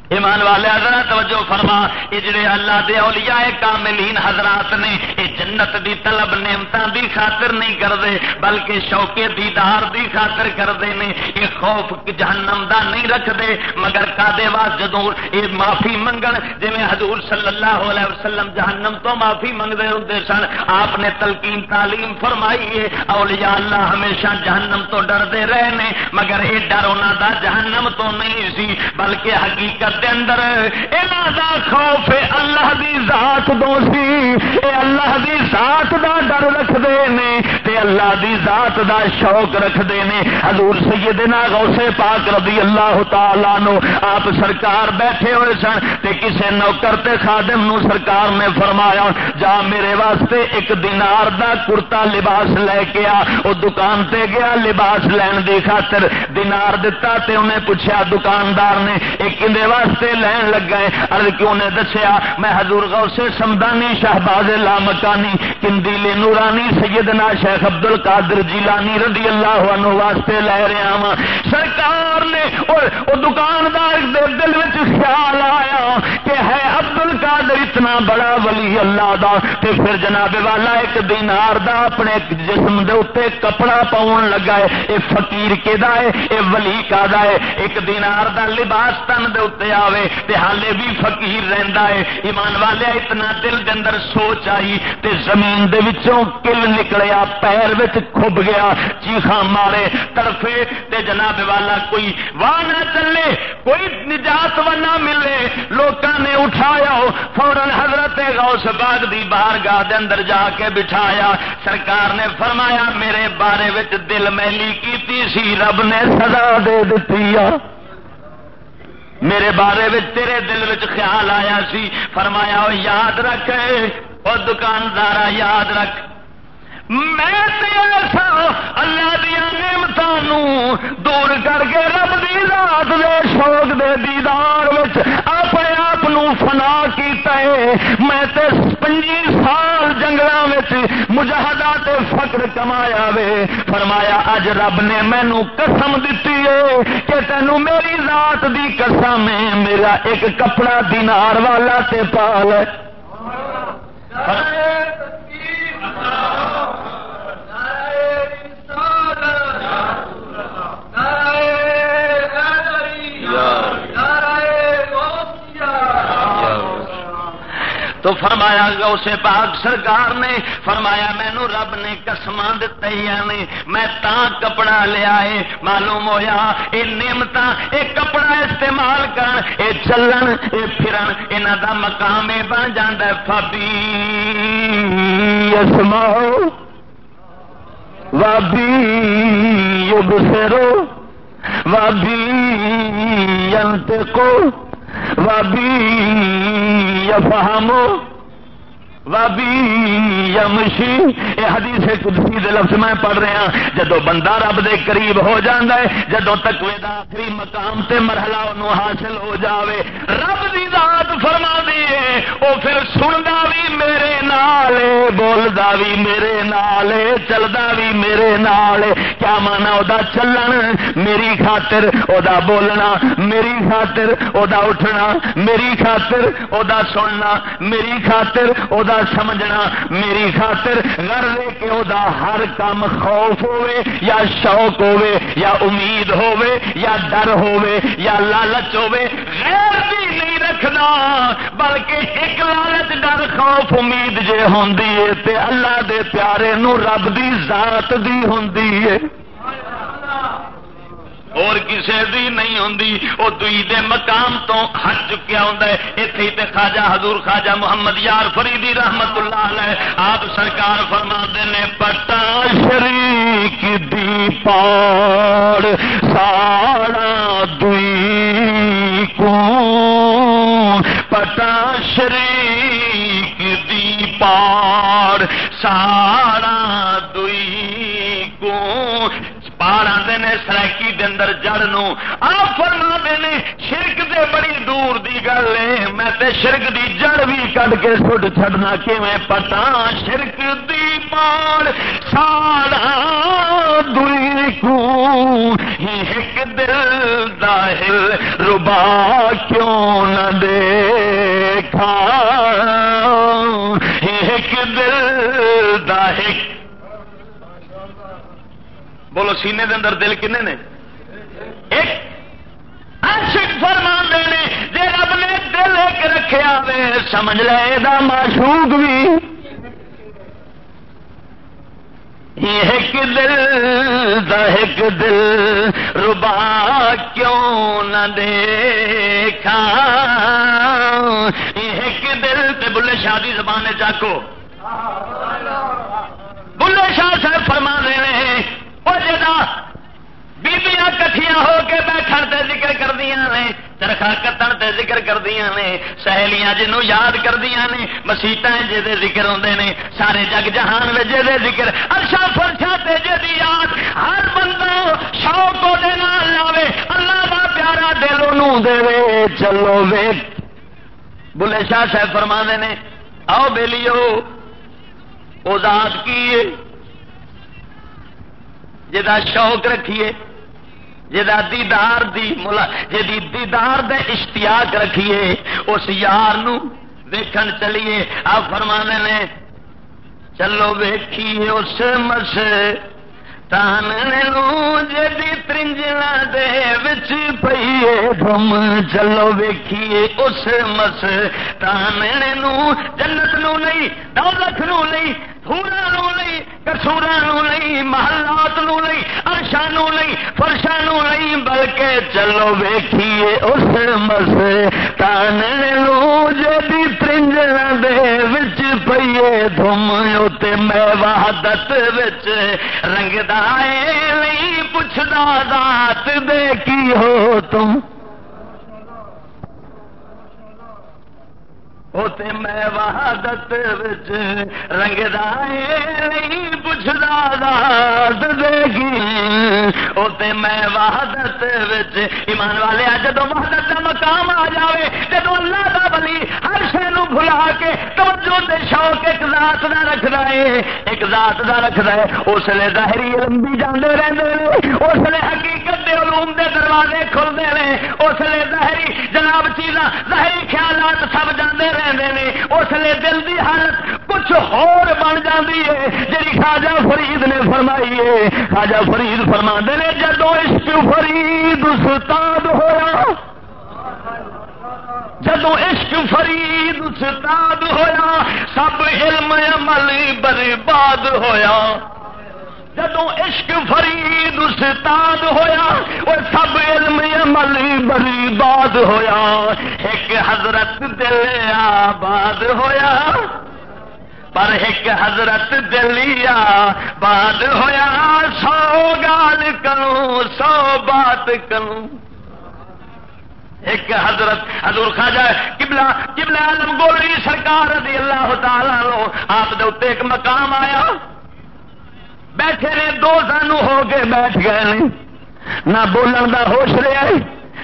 S2: ایمان والے حضرات، توجہ فرما، یہ جڑے اللہ دے اولیاء کاملین حضرات نے، یہ جنت دی طلب نعمتاں دی خاطر نہیں کرتے، بلکہ شوقے دیدار دی خاطر کرتے ہیں یہ خوف جہنم دا نہیں رکھتے، مگر کادے واس جدو یہ معافی منگن جی حضور صلی اللہ علیہ وسلم جہنم تو معافی منگتے ہوں سن، آپ نے تلقین تعلیم فرمائی ہے، اولیاء اللہ ہمیشہ جہنم تو ڈرتے رہے نے، مگر یہ ڈر انہوں دا جہنم تو نہیں سی، بلکہ حقیقت دے اندر انہاں دا خوف اللہ دی ذات دو سی۔ اے اللہ دی ذات دا ڈر رکھ دے نے، تے اللہ دی ذات دا شوق رکھ دے نے۔ حضور سیدنا غوث پاک رضی اللہ تعالی نو آپ سرکار بیٹھے ہوئے سن، تے کسے نوکر تے خادم نو سرکار نے فرمایا، جا میرے واسطے ایک دینار دا کرتا لباس لے کے آ۔ او دکان تے گیا، لباس لین دی خاطر دینار دتا تے انہیں پوچھا دکاندار نے، ایک کندے واسطے لین لگا ہے۔ ارد کیوں نے دسیا؟ میں حضور غوث سمدانی، شہباز لامکانی کندیل نورانی، سیدنا شیخ عبد القادر جیلانی رضی اللہ عنہ واسطے لے رہا وا سرکار نے اور دکاندار دل وچ خیال آیا کہ ہے عبد القادر اتنا بڑا ولی اللہ دا، تے پھر جناب والا ایک دینار دا اپنے جسم دے اتنے کپڑا پاؤن لگا ہے، اے فقیر کے دا ہے؟ اے ولی کا دا ہے؟ ایک دینار دا لباس تن دے اتنے آوے، تے حالے بھی فقیر رہندا ہے۔ ایمان والے، اتنا دل دے اندر سوچ آئی، تے زمین دے وچوں کل نکلیا، پیر وچ کھب گیا، چیخاں مارے طرفے تے جناب والا کوئی واہ نہ چلے، کوئی نجات و نہ ملے۔ لوکاں نے اٹھایا فورن حضرت غوث باغ دی بارگاہ دے اندر جا کے بٹھایا۔ سرکار نے فرمایا، میرے بارے وچ دل میلی کیتی سی، رب نے سزا دے دیتی میرے بارے وچ تیرے دل وچ خیال آیا سی۔ فرمایا یاد رکھ او دکاندار یاد رکھ۔ میں ایسا اللہ دیا نعمت دور کر کے رب دی رات دے شوق دے دیدار اپنے آپ فنا کیتا ہے۔ میں تے پنجی سال جنگل مجاہدہ تے فقر کمایا وے۔ فرمایا، اج رب نے مینو قسم دیتی ہے کہ تینوں میری ذات دی قسم ہے، میرا ایک کپڑا دینار والا تے پال۔ تو فرمایا گا اسے پاک سرکار نے فرمایا مینو رب نے قسم دیا نے، میں تا کپڑا لیا ہے، معلوم ہویا یہ نعمت یہ کپڑا استعمال کرن، اے چلن، اے پھرن یہاں دا مقام بن جا فبی وابی یبصرو وابی ینتقو وابی یفہمو یمشی، یہ حدیث قدسی دے لفظ میں پڑھ رہا جدو بندہ رب دے قریب ہو جاندہ ہے، جدو تک دا آخری مقام تے مرحلہ انہوں حاصل ہو جاوے، رب دی ذات فرما دیے او پھر سندا بھی میرے نال بولدا بھی میرے نال چلدا بھی میرے نال کیا مانا او دا چلن؟ میری خاطر او دا بولنا، میری خاطر او دا اٹھنا، میری خاطر او دا سننا، میری خاطر او دا سمجھنا، میری خاطر غرض کہ دا ہر کام خوف ہوے یا شوق ہوے یا امید ہوے یا ڈر ہوے یا لالچ ہوے غیر بھی نہیں رکھنا، بلکہ ایک لالچ، ڈر، خوف، امید جے ہوندی ہے، تے اللہ دے پیارے نو رب دی ذات دی ہوندی ہے۔ اور کسی دی نہیں ہوں وہ دئی دے مقام تو ہٹ چکیا ہوندا ہوں اتے تے خواجہ حضور خواجہ محمد یار فریدی رحمت اللہ علیہ، آپ سرکار فرما نے، پٹا شریک دی پاڑ سارا دئی کو پٹا شریک دی پاڑ سارا پہاڑ آتے نے سرائکی دے اندر جڑ نو۔ آپ فرما نے، شرک دے بڑی دور دی گل ہے۔ میں تے شرک دی جڑ بھی کڈ کے سٹ چڈنا کہ میں پتا شرک دی پاڑ سارا دئی کو ایک دل داہل ربا کیوں نہ دیکھا؟ ایک دل داہل بولو، سینے دے اندر دل کنے نے؟ ایک عاشق فرمان دے نے جی رب نے دل ایک رکھا وے، سمجھ لے دا معشوق بھی ایک دل دا ایک دل ربا کیوں نہ دیکھا؟ ایک دل تے بلے شادی زبان چاکو۔ بلے شاہ صاحب فرما رہے بیبیاں کٹھیاں ہو کے بیٹھن تے ذکر کردیا نے چرخا کتن تے ذکر کردیا نے سہیلیاں جنوں یاد کردیا نے مسیطا جی ذکر آتے ہیں سارے جگ جہان میں جی ذکر ارشا فرشا تے جی یاد ہر بندہ شوق دے نال لاوے اللہ کا پیارا دل دے چلو ویک بلے شاہ صاحب فرما نے آؤ بے لیو ذات کی جا شوق رکھیے جا دیدار دی ملا جی دیدار دے اشتیاق رکھیے، اس یار ویکھن چلیے۔ آپ فرمانے نے، چلو ویکھیے اس مس، تان ترنجنا دے وچ پیے دم چلو ویکھیے اس مس، تان جنت نو نہیں، دولت نو نہیں تھوڑا نو نہیں کسورا نو نہیں محلات نو نہیں ارشا نو نہیں فرشا نو نہیں بلکہ چلو ویکھیے اس مس تان جی ترنجنا دے وچ پیے دم اتنے میں وحدت وچ رنگدا نہیں پوچھتا دات دے کی ہو تم؟ ہوتے میں وحدت وچ رنگ نہیں پوچھتا داد دے گی ہوتے میں وحدت وچ ایمان والے جدو وحدت کا مقام آ جائے جدو اللہ کا بلی ہر شہ بلا کے توجہ دے شوق ایک ذات کا رکھنا ہے۔ ایک ذات کا رکھنا ہے اس لیے ظاہری لمبی جانے رہتے ہیں۔ اس لیے حقیقت دے علوم دے دروازے کھلتے ہیں۔ اس لیے ظاہری جناب چیزاں، ظاہری خیالات سب جانے اس لیے دل کی حالت کچھ ہور بن جاتی ہے۔ جی خاجا فرید نے فرمائی ہے خاجا فرید فرما نے، جدو عشق فرید استاد ہوا جدو عشق فرید استاد ہوا سب علم عمل برباد ہوا جدو عشق فرید استاد ہویا اور سب علم عمل بری باد ہویا۔ ایک حضرت دل آباد ہویا، پر ایک حضرت دلیا باد ہویا۔ سو گال کروں، سو بات کروں۔ ایک حضرت، حضور خواجہ قبلہ قبلہ عالم گولری سرکار رضی اللہ تعالی لو آپ دے ایک مقام آیا۔ بیٹھے نے دو سانو ہو کے بیٹھ گئے نہ بولن کا ہوش رہا ہے،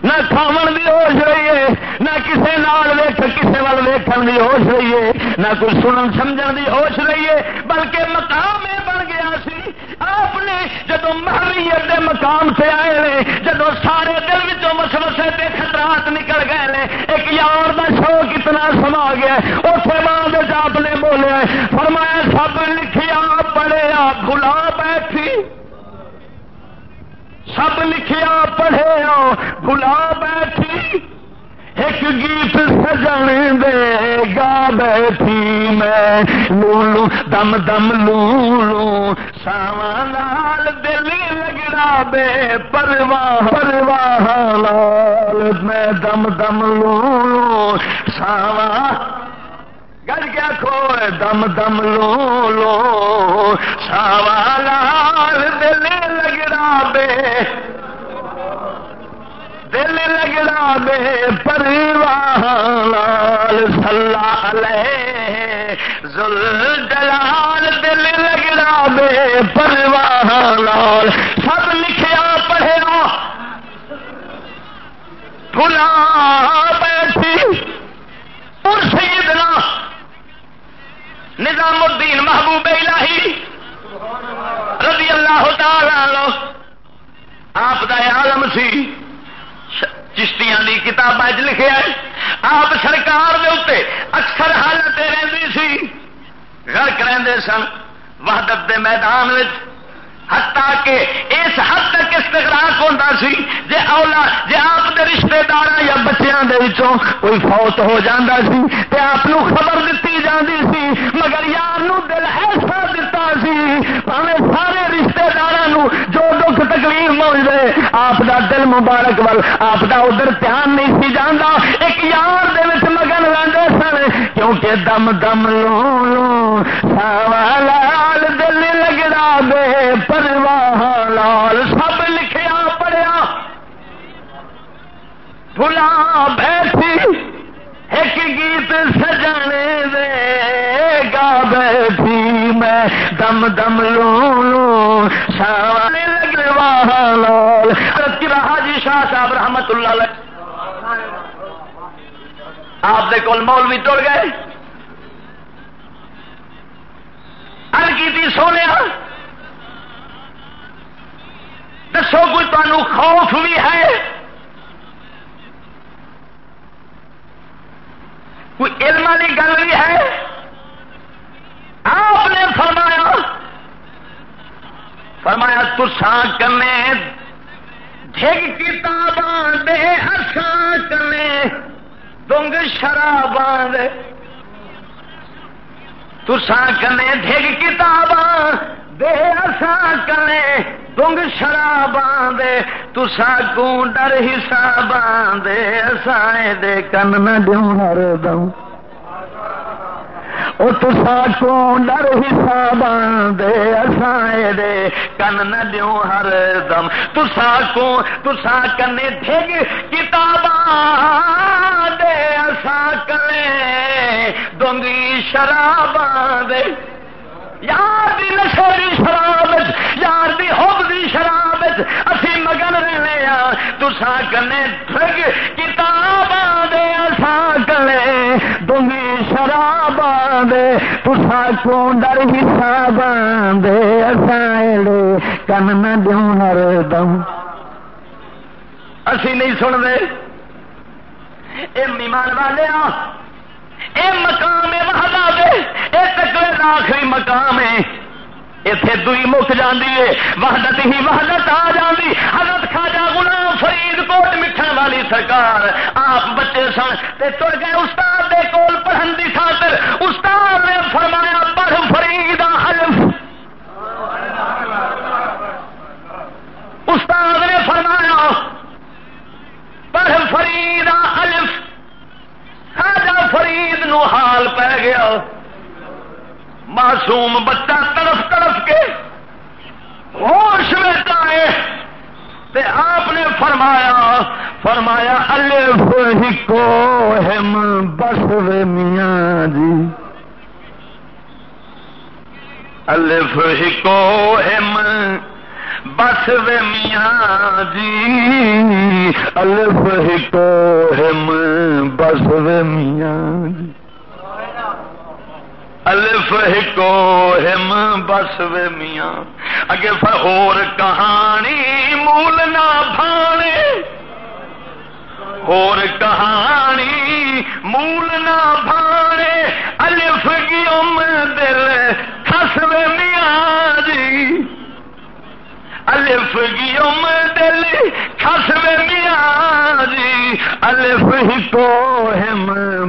S2: نہ کھاو کی ہوش رہی ہے، نہ کسی نال ویخ کسی وال ویکھن دی ہوش رہی ہے، نہ کوئی سنن سمجھ کی ہوش رہی ہے، بلکہ مقام یہ بن گیا سی آپ نے جدو محریت کے مقام سے آئے نے، جدو سارے دل میں مسوسے کے خطرات نکل گئے نے، ایک یار کا شوق اتنا سما گیا اسے بعد آپ نے بولے فرمایا، سب لکھیا، پڑھیا بھلا بیٹھی سب لکھیا، پڑھیا بھلا بیٹھی ایک گیت سجن دے گا بیٹھی میں۔ لولو، دم دم لولو ساوا لال دل لگڑا بے پرواہ پرواہ لال۔ میں دم دم لولو ساوا گل کیا کھو دم دم لو لو ساوا لال دل لگڑا بے دل لگڑا بے پریوار سلا لے زل جلال دل لگڑا بے پریوار سب لکھیا پڑھیا پھلا بیٹھی، اور سیدنا نظام الدین محبوب الہی رضی اللہ تعالی آپ کا عالم سی۔ چشتیاں دی کتاب لکھے آپ سرکار دے اتنے اکثر حالت رہی سی۔ غرق رہتے سن وحدت دے میدان وچ۔ ہتا کہ اس حد تک استغراق ہوتا سی جی اولا جی آپ کے رشتے دار یا بچیاں دے وچوں کوئی فوت ہو جاتا سی تے آپ خبر دیتی جاتی سی، مگر یار نو دل ایسا پاوے سارے رشتے دار جو دکھ تکلیف موجود ہے آپ دا دل مبارک ول، آپ دا ادھر دھیان نہیں سی جانا ایک یار دے مگن لے سن، کیونکہ دم دم لو لو سوال دل لگڑا دے پرواہ لال سب لکھیا پڑیا۔ فلا بیٹھی، ایک گیت سجنے دے گا بیٹھی۔ دم دم لو لو سوال لگوا لال۔ حاجی شاہ صاحب رحمت اللہ آپ دے کول مولوی ٹر گئے۔ کی سونے۔ دسو کوئی تمہوں خوف بھی ہے۔ کوئی علم والی گل بھی ہے آپ نے فرمایا فرمایا کنے ڈگ کتاباں دے اساں کنے دنگ شراباں دے۔ تسان کنے ڈگ کتاباں دے اساں کنے دنگ شراباں دے۔ تسا کو ڈر حساباں دے۔ اساں دے کن نہ دیوں ہر دوں دم تسا کو ڈر حساب دے اسائے دے کن نہ دیو ہر دم۔ تسا کو تسا کنے ڈگ کتاب دے اسا کنے دونگی شراب دے۔ یار دی نشوری شراب یار دی حب دی شراب اسی مگن رہنے ہاں تسا کنے ڈگ کتاب دے اسا کنے دونگی شراب دے۔ تسا کو ڈر حساب دے اسا اسائے کن نہ دیوں ہر دم اسی نہیں سن دے اے ایمان والے اے مقام وحدہ دے، اے تکوے آخری مقام ہے۔ اتے دئی مک جاندی ہے، وحدت ہی وحدت آ جاندی۔ حضرت خواجہ غلام فرید کوٹ مٹھن والی سرکار، آپ بچے سن۔ تے تر گئے استاد دے کول پڑھن دی خاطر۔ استاد نے فرمایا، پڑھ فرید حلف۔ استاد نے فرمایا، پڑھ فرید حلف۔ خواجہ فرید نو حال پہ گیا۔ معصوم بچہ تڑف تڑف کے ہوش میں آئے تے آپ نے فرمایا فرمایا، الف کو ہم بس وے میاں جی۔ الف ہی کو ہم بس وے میاں جی الف ہی ہم بس وے میاں جی۔ الف ہکو ہم بس وے میاں۔ اگے فہور کہانی مول نہ بھانے۔ اور کہانی مول نہ بھانے۔ الف کی ام دل خس وے میاں جی۔ الف کی ام دل خس وے میاں جی الف ہی کو ہم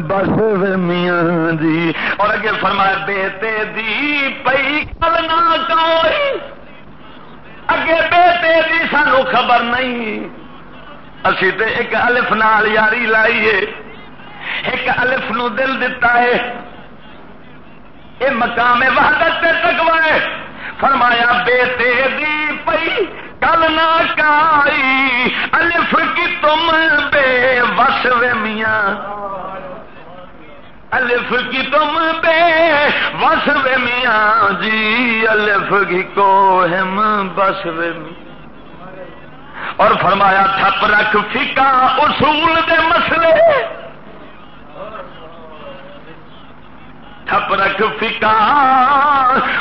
S2: بس وے میاں جی۔ اور اگے فرمایا بیٹے دی پئی کل نہ کوئی اگے بیٹے دی سانو خبر نہیں۔ اسی تے ایک الف نال یاری لائیے۔ ایک الف نو دل دتا ہے۔ اے مقام وحدت تے تقوی ہے۔ فرمایا بیٹے دی پئی کل نہ کائی۔ الف کی تم بے وس وے میاں۔ الف کی تم بے وس وے میاں جی الف کی کو ہم بس وے میاں۔ اور فرمایا تھپ رکھ فکا اصول دے مسئلے۔ تھپ رکھ فکا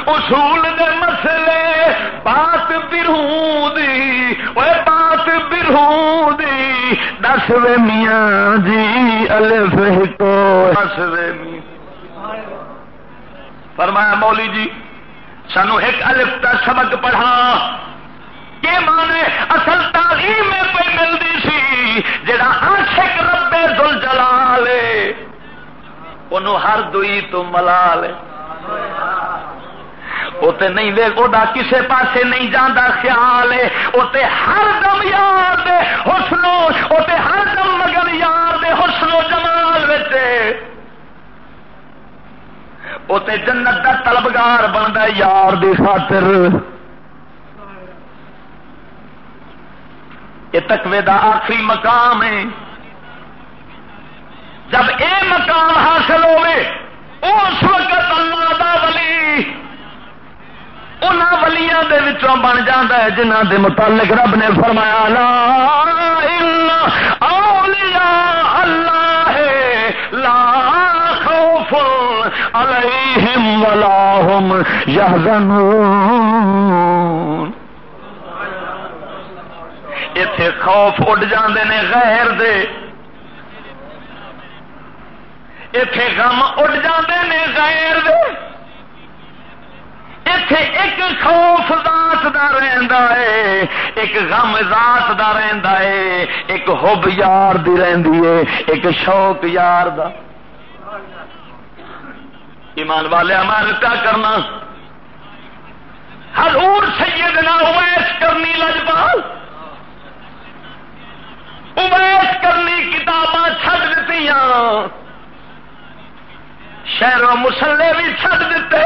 S2: اصول دے مسئلے، بات برہوں دی وہ بات برہوں دی دس وے میاں جی الف تو۔ دس وے میاں۔ فرمایا مولی جی سانو ایک الف کا سبق پڑھا۔ کہ مانے اصل تعلیم میں پہ ملتی سی، جڑا عاشق رب دل جلال ان ہر دئی تو ملال وہ نہیں وے وہ کسے پاسے نہیں جانا خیال ہے وہ ہر دم یاد حسنو وہ ہر دم مگر یاد حسنو جمال وہ جنت کا طلبگار بنتا یار دی خاطر یہ تقوی دا آخری مقام ہے جب اے مقام حاصل ہوئے، اس وقت اللہ دا ولی ان ولیاں دے وچوں بن جا ہے جنہ دے متعلق رب نے فرمایا، لا اولیاء اللہ ہے لا خوف علیہم ولا ہم یحزنون۔ اتے خوف اڈ جاندے نے غیر دے۔ اتے غم اڈ جاندے نے غیر دے۔ اتے ایک خوف ذات دا رہندا ہے، ایک غم ذات دا رہندا ہے، ایک حب یار دی رہندی ہے، ایک شوق یار دا۔ ایمان والے ہمارے کیا کرنا؟ حضور سیدنا اویس کرنی لجپال اویس کرنی کتاباں چھڈ دیتی شہروں مسلے بھی چھڈ دیتے.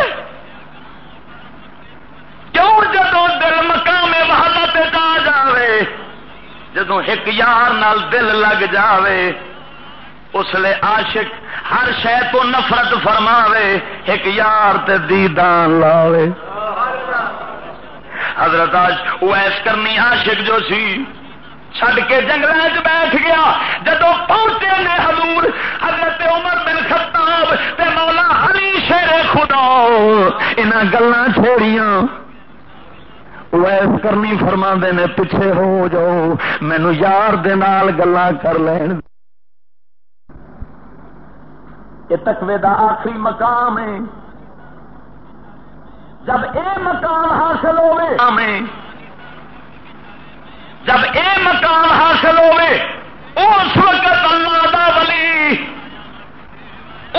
S2: کیوں جدو دل مقام وحدت آ جاوے؟ جدو ایک یار نال دل لگ جاوے، اس لیے عاشق ہر شہ تو نفرت فرماوے، ایک یار تے دیدان لاوے۔ حضرت آج ویس کرنی عاشق جو سی چھڈ کے جنگل چ بیٹھ گیا۔ جدو پہنچے نے حضور، حضرت عمر بن خطاب تے مولا ہری شیر خدا۔ ان گلا چھوڑیاں۔ ویس کرنی فرما نے، پیچھے ہو جاؤ مینو یار گلا کر لین۔ یہ تقوی دا آخری مقام ہے۔ جب اے مقام حاصل ہوئے جب اے مقام حاصل ہوئے، اس وقت اللہ دا ولی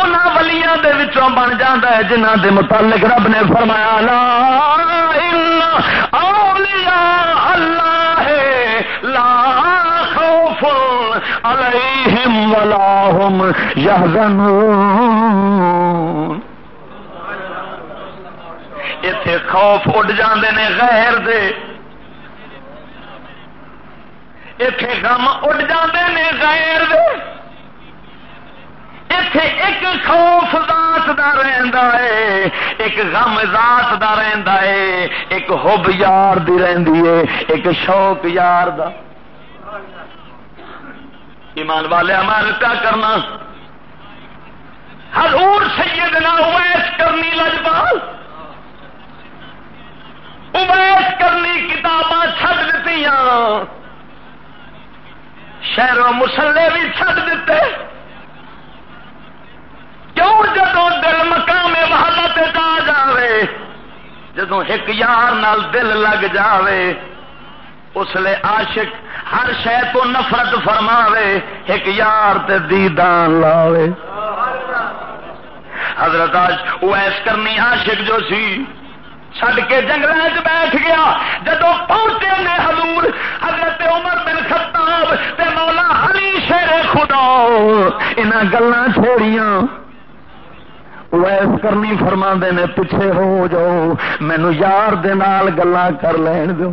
S2: ان ولیاں دے وچوں بن جاتا ہے جنہ دے متعلق رب نے فرمایا، لا اولیاء اللہ ہے لا خوف علیہم ولا هم يحزنون اتے خوف اڈ جاندے نے غیر دے۔ اتے غم اڈ جاندے نے غیر دے۔ اتے ایک خوف ذات دا رہندا ہے، ایک غم ذات دا رہندا ہے، ایک حب یار دی رہندی ہے، ایک شوق یار دا۔ ایمان والے ہمارے کیا کرنا؟ حضور سیدنا اویس کرنی لجپال اویس کرنی کتاباں چھڈ دیتی شہروں مسلے بھی چھڈ دیتے. کیوں جدو دل مقام وحدت آ جاوے؟ جدو ایک یار نال دل لگ جاوے، اس لیے عاشق ہر شہ تو نفرت فرماوے، ایک یار تے دیدان لاوے۔ حضرت آج ویس کرنی عاشق جو سی چھڈ کے جنگل چ بیٹھ گیا۔ جدو پہنچے نے حضور، حضرت عمر بن خطاب تے مولا ہری شیر خدا۔ ان گلا چھوڑیاں۔ ویس کرنی فرما نے، پیچھے ہو جاؤ مینو یار گلا کر لین دو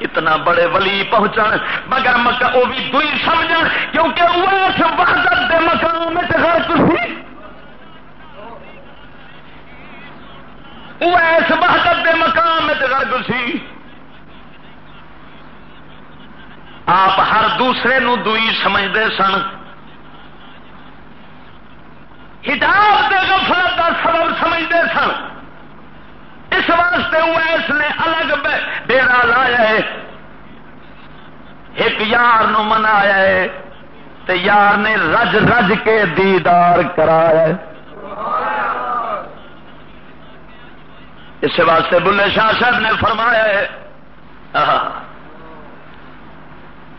S2: اتنا بڑے ولی پہنچن، مگر مکہ، وہ بھی دئی سمجھ کیونکہ ویس وحدت دے مقام غرق سی ویس وحدت دے مقام غرق سی۔ آپ ہر دوسرے نو دئی سمجھتے سن۔ ہٹاپ کے غفلت کا سبب سمجھتے سن۔ اس واسطے ویس نے الگ ڈیرا لایا ہے۔ ایک یار نو منایا ہے تے یار نے رج رج کے دیدار کرایا ہے۔ اس واسطے بلے شاہ صاحب نے فرمایا ہے۔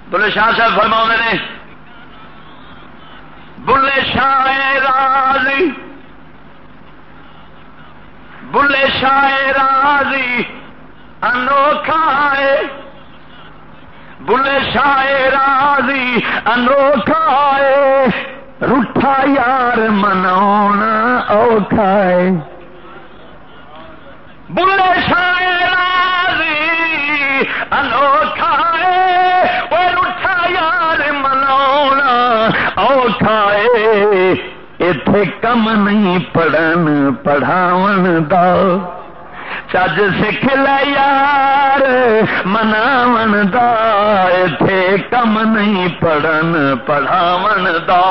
S2: بلے شاہ صاحب فرما نے، بلے شاہ راضی، بلے شاہ راضی انوکھا ہے۔ بلے شاہ راضی انوکھا ہے۔ روٹھا یار منونا اوکھا ہے۔ بلے شاہ راضی، انوکھا ہے وہ روٹھا یار منونا، اوکھا ہے۔ اتے کم نہیں پڑھن پڑھاو دا۔ چج سکھ یار مناو دا۔ اتے کم نہیں پڑھن پڑھاو دا۔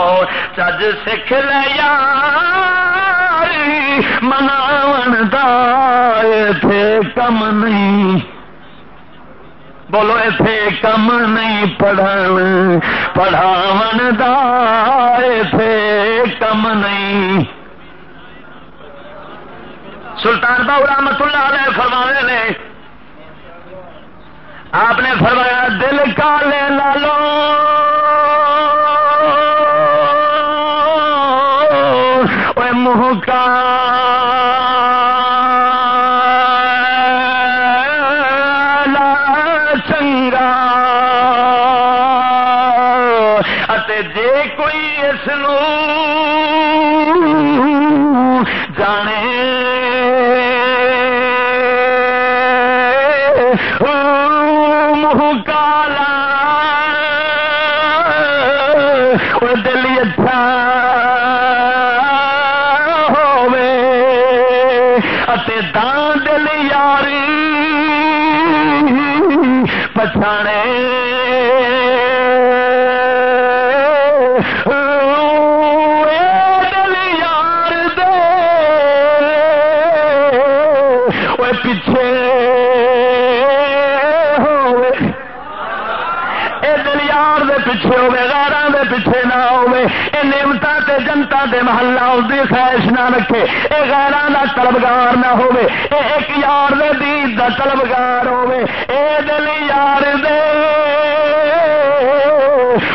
S2: چج سکھ یار یاری مناون تھے کم نہیں۔ بولو اتے کم نہیں پڑھن۔ پڑھاون تھے کم نہیں۔ سلطان باؤ رحمت اللہ علیہ فرمانے نے، آپ نے فرمایا، دل کا لے لالو کا طلبگار نہ ہوے ایک یار دے دید دا طلبگار ہوے اے دل یار دے۔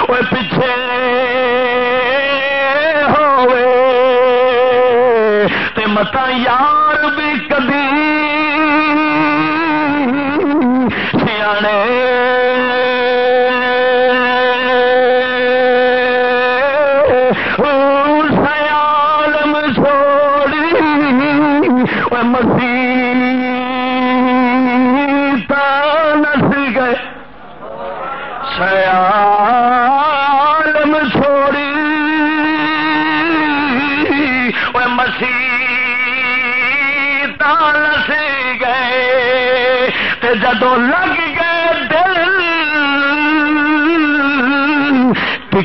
S2: اوے پیچھے ہوے تے متا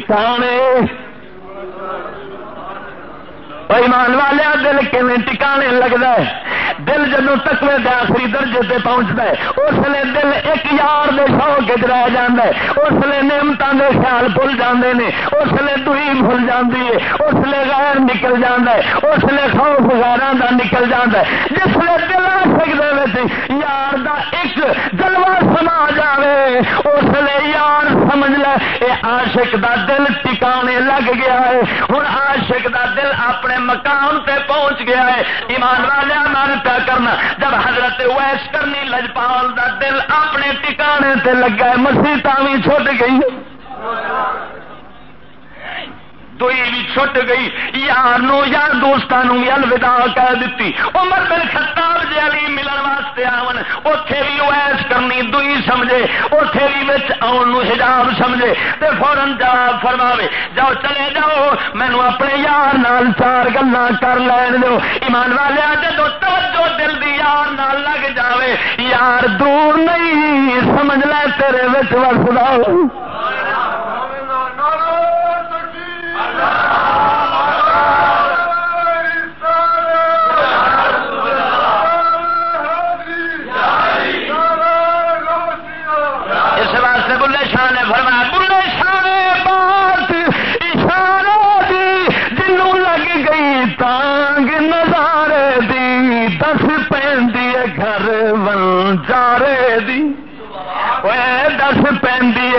S2: ٹکانے ایمان والے دل کیون ٹکانے لگتا ہے؟ دل جدو تکوے دے آخری درجے سے پہنچتا ہے، اس لیے دل ایک یار دے شوق رہ جاتا ہے۔ اس لیے نعمتوں کے خیال بھول جاندے نے، اس لیے دئی بھول جاتی ہے، اس لیے غیر نکل جاتا ہے، اس لیے خوف غیران دا نکل جاتا ہے۔ جس لیے دل آشک دے یار دا ایک جلوہ سما جائے اس لیے یار سمجھ لے، اے عاشق دا دل ٹکانے لگ گیا ہے۔ ہوں عاشق دا دل اپنے مقام تے پہنچ گیا ہے۔ ایمان والے مان پیا کرنا؟ جب حضرت ویس کرنی، لجپال دا دل اپنے ٹکانے تے لگا ہے، مسیح بھی چھٹ گئی دوئی بھی چھٹ گئی۔ یار نو یار دوستانوں بھی الوداع کہہ دیتی۔ عمر بن خطاب جی علی ملن واسطے آون، اوتھے بھی ویس کرنی دوئی سمجھے۔ اوتھے بھی وچ آن نو حجاب سمجھے۔ تے فورن جواب فرماوے، جاؤ چلے جاؤ مینو اپنے یار نال چار گلاں کر لین دو ایمان والے جدو توجہ دل دی یار نال لگ جاوے۔ یار دور نہیں، سمجھ لے تیرے وچ وسدا۔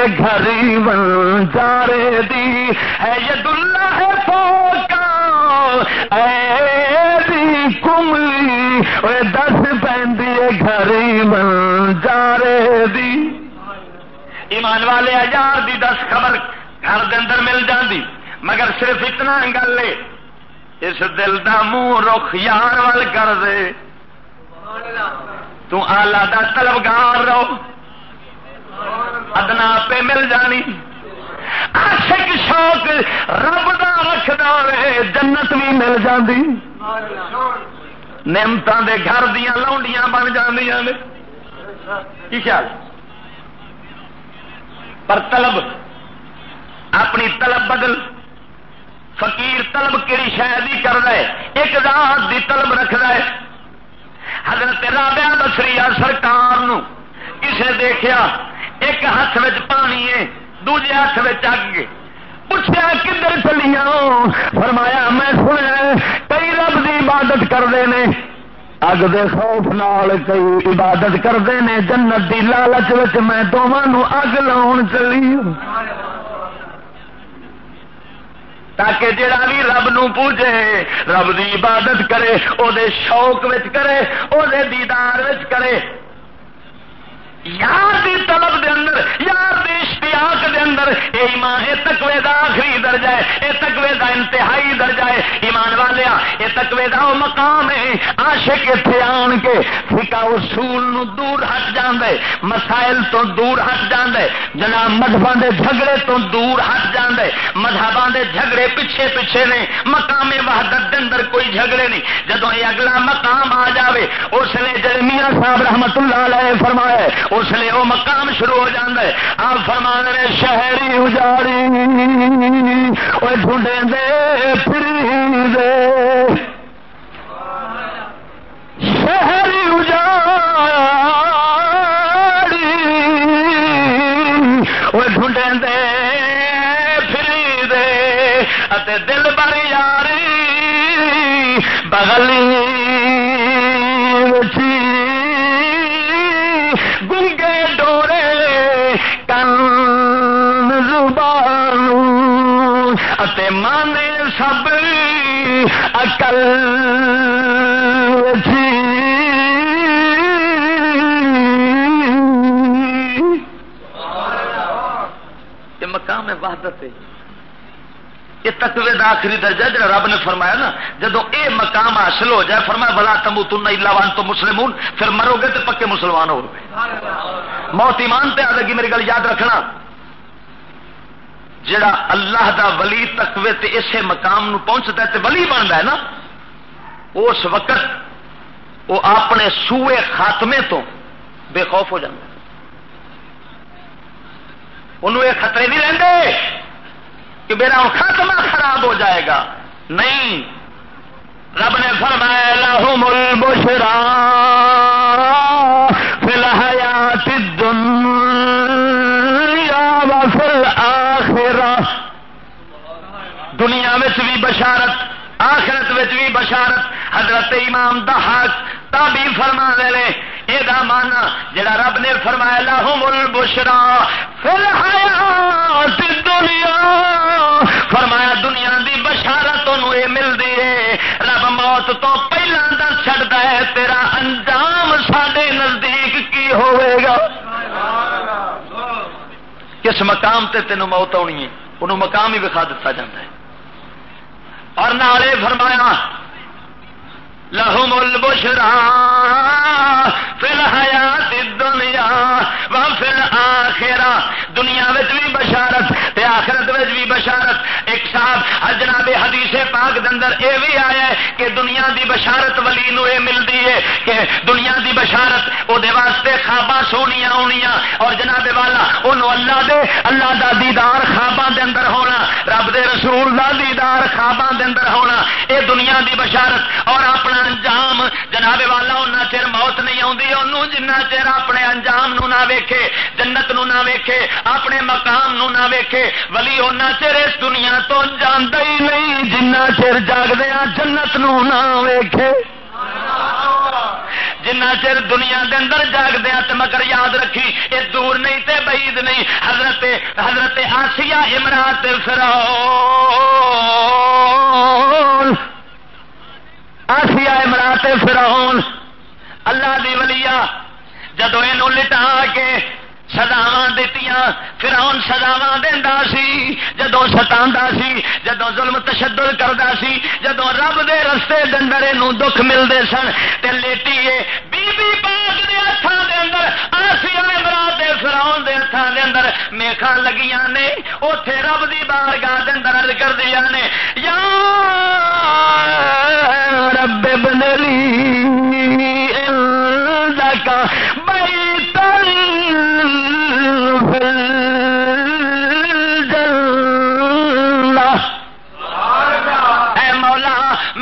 S2: پہندی ہے گھر جارے دی۔ ہے ید اللہ اے دی کملی۔ اے دس پہندی ہے گھر جارے دی۔ ایمان والے ہزار دی دس خبر گھر دے اندر مل جاندی۔ مگر صرف اتنا گل ہے۔ اس دل دا منہ رخ یار وال کر دے۔ تو آلہ دا طلبگار رہو۔ ادنا پہ مل جانی۔ عاشق شوق رب دا رکھدا رہے، جنت بھی مل جاندی۔ نعمتاں دے گھر دیاں لونڈیاں بن جاندیاں نے۔ کی خیال؟ پر طلب، اپنی طلب بدل۔ فقیر طلب کہڑی شاید ہی کر رہے ایک رات دی طلب رکھ رہے حضرت رابعہ بسری سرکار نو کسے دیکھیا ایک ہاتھ پانی ہے، دوجے ہاتھ اگ پوچھا کدھر چلی فرمایا، میں سنیا، کئی رب کی عبادت کرتے ہیں اگ دے خوف نال کئی عبادت کرتے ہیں جنت دی لالچ میں دونوں اگ لاؤن چلی تاکہ جڑا بھی رب نو پوجے، رب دی عبادت کرے، او دے شوق وچ کرے، او دے دیدار وچ کرے۔ یار دی طلب دے اندر، یار دی اشتیاق دے اندر، اے ایمان، اے تقوی دا آخری درجہ ہے، اے تقوی دا انتہائی درجہ ہے۔ ایمان والیا، اے تقوی دا او مقام ہے۔ عاشق ایتھے آن کے فقہ اصول نو دور ہٹ جاندے، مسائل تو دور ہٹ جاندے۔ جناب مذہباں دے جھگڑے تو دور ہٹ جاندے۔ مذہباں دے جھگڑے پیچھے پیچھے نے، مقام وحدت دے اندر کوئی جھگڑے نہیں۔ جدوں یہ اگلا مقام آ جاوے، اس نے جڑے میاں صاحب رحمت اللہ علیہ فرمائے اس لیے وہ مقام شروع ہو جاتا ہے۔ آپ فرمان رہے شہری اجاڑی وہ ڈھونڈے دے پھر دے۔ شہری اجاڑی وہ ڈھونڈے دے پھر دے۔ دل بر یاری بغلی مانے سب اکل یہ مقام ہے۔ وحدت یہ تقوی دا آخری درجہ جڑا رب نے فرمایا نا، جدو اے مقام حاصل ہو جائے، فرمایا بلا تمو تن وان تو مسلم پھر مرو گے تو پکے مسلمان ہو گئے۔ موت ایمان پہ آ گی، میری گل یاد رکھنا۔ جڑا اللہ دا ولی تقوی تے اسے مقام نو پہنچتا ہے تے ولی بنتا ہے نا، اس وقت وہ اپنے سوئے خاتمے تو بے خوف ہو جاتا انہوں یہ خطرے نہیں رہتے کہ میرا خاتمہ خراب ہو جائے گا۔ نہیں۔ رب نے فرمایا لہم البشرا دنیا بھی بشارت، آخرت بھی بشارت، حضرت امام دہاق تابی فرما لے یہ مانا جڑا رب نے فرمایا لاہو مل بشرا پھر دنیا فرمایا، دنیا دی بشارت یہ ملتی ہے رب موت تو پہلا دس چڑھتا ہے، تیرا انجام سڈے نزدیک کی ہوئے گا؟ کس مقام تے تینوں موت آنی ہے؟ انہوں مقام ہی دکھا دتا جاتا ہے۔ اور نالے فرمایا لہو مل بشرا فل حیات دنیا و فل آخرا دنیا وچ بھی بشارت تے آخرت وچ بھی بشارت۔ ایک صاحب جناب حدیث پاک دندر اے بھی آیا ہے کہ دنیا دی بشارت ولی نو اے ملتی ہے کہ دنیا دی بشارت او دے واسطے خواباں سونیاں ہونیاں۔ اور جناب والا انہوں اللہ دے، اللہ دا دیدار خواباں دے اندر ہونا۔ رب دے رسول دا دیدار خواباں دے اندر ہونا۔ اے دنیا دی بشارت اور اپنا اپنا انجام جناب والا ان چر موت نہیں آتی انہوں جنہ چر اپنے انجام نو نہ ویکھے، جنت نو نہ ویکھے، اپنے مقام نو نہ ویکھے، ولی ان چر اس دنیا تو جانا ہی نہیں جنہ چر جاگدیا ہاں جنت نو نہ ویکھے۔ جنا چر دنیا دے اندر جاگدیا ہاں تو مگر یاد رکھی یہ دور نہیں تے بعید نہیں، حضرت حضرت آسیا امرات فرو آسیا امراط فرعون۔ اللہ دی ولیا جدو یہ لٹا کے سزاوا دیتی فراؤن سزاوا دینا سی، جدو ستا سی، جدو ظلم تشدد کرتا سی، جدو رب دے رستے دندر دکھ ملتے سن، تے لیٹیے بی بی پاک دے ہاتھوں دے اندر آسیا فراؤن دے ہتھاں دے اندر میخاں لگیاں نے، اوتھے رب دی بارگاہ دے اندر عرض کر دیا نے، یا رب ابن لی عندک بیتن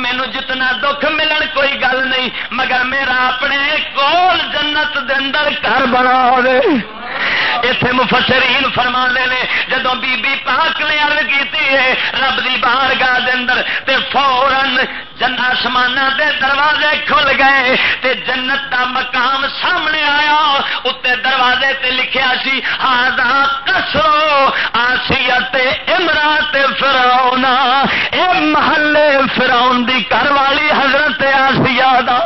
S2: اے جتنا دکھ ملن کوئی گل نہیں، مگر میرا اپنے کول جنت دے اندر گھر بنا دے۔ اتے مفسرین فرما نے جدو بی بی پاک نے ارد کی رب دی باہر گاہ دے اندر تے فورن جن آسمان دے دروازے کھل گئے تے جنت دا مقام سامنے آیا اتنے دروازے تے لکھیا سی آدھا کسو آسیا امرات فراؤنا اے محلے فراؤن دی گھر والی حضرت آسیا دا۔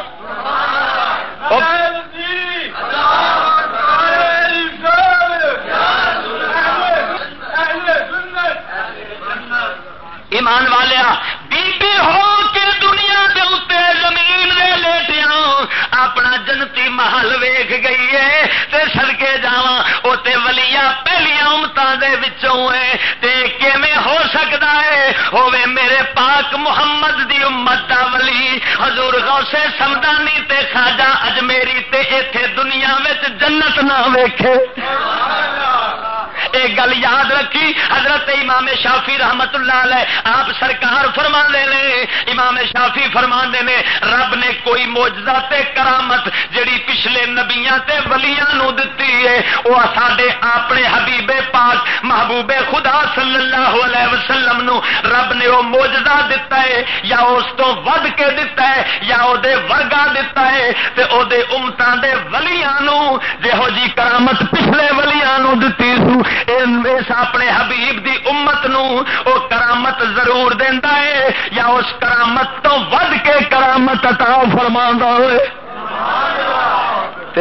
S2: ایمان والیا بی بی ہو کے دنیا کے اتنے زمین دے لیٹیا اپنا جنتی محل ویخ گئی ہے، تے سڑکے جا تے ولیا پہلیا امتوں کے کیویں ہو سکتا ہے؟ ہوے میرے پاک محمد دی امت دا ولی۔ حضور غوث سمدانی تے خاجا اجمیری تے ایتھے دنیا میں جنت نہ ویکھے۔ سبحان اللہ ایک گل یاد رکھی، حضرت امام شافی رحمت اللہ علیہ آپ سرکار فرما دے لے امام شافی فرما دے نے، رب نے کوئی موجزہ تے کرامت جڑی پچھلے نبیاں تے ولیاں نو دتی ہے وہ ساڈے اپنے حبیب پاک محبوب خدا صلی اللہ علیہ وسلم نو رب نے وہ موجزہ دتا ہے، یا اس تو ود کے دتا ہے، یا او دے ورگا دتا ہے، تے او دے امتاں دے ولیاں نو، جہو جی کرامت پچھلے ولیاں نو دتی سو اس اپنے حبیب دی امت نو او کرامت ضرور دینا ہے، یا اس کرامت تو ود کے کرامت عطا فرما ہوئے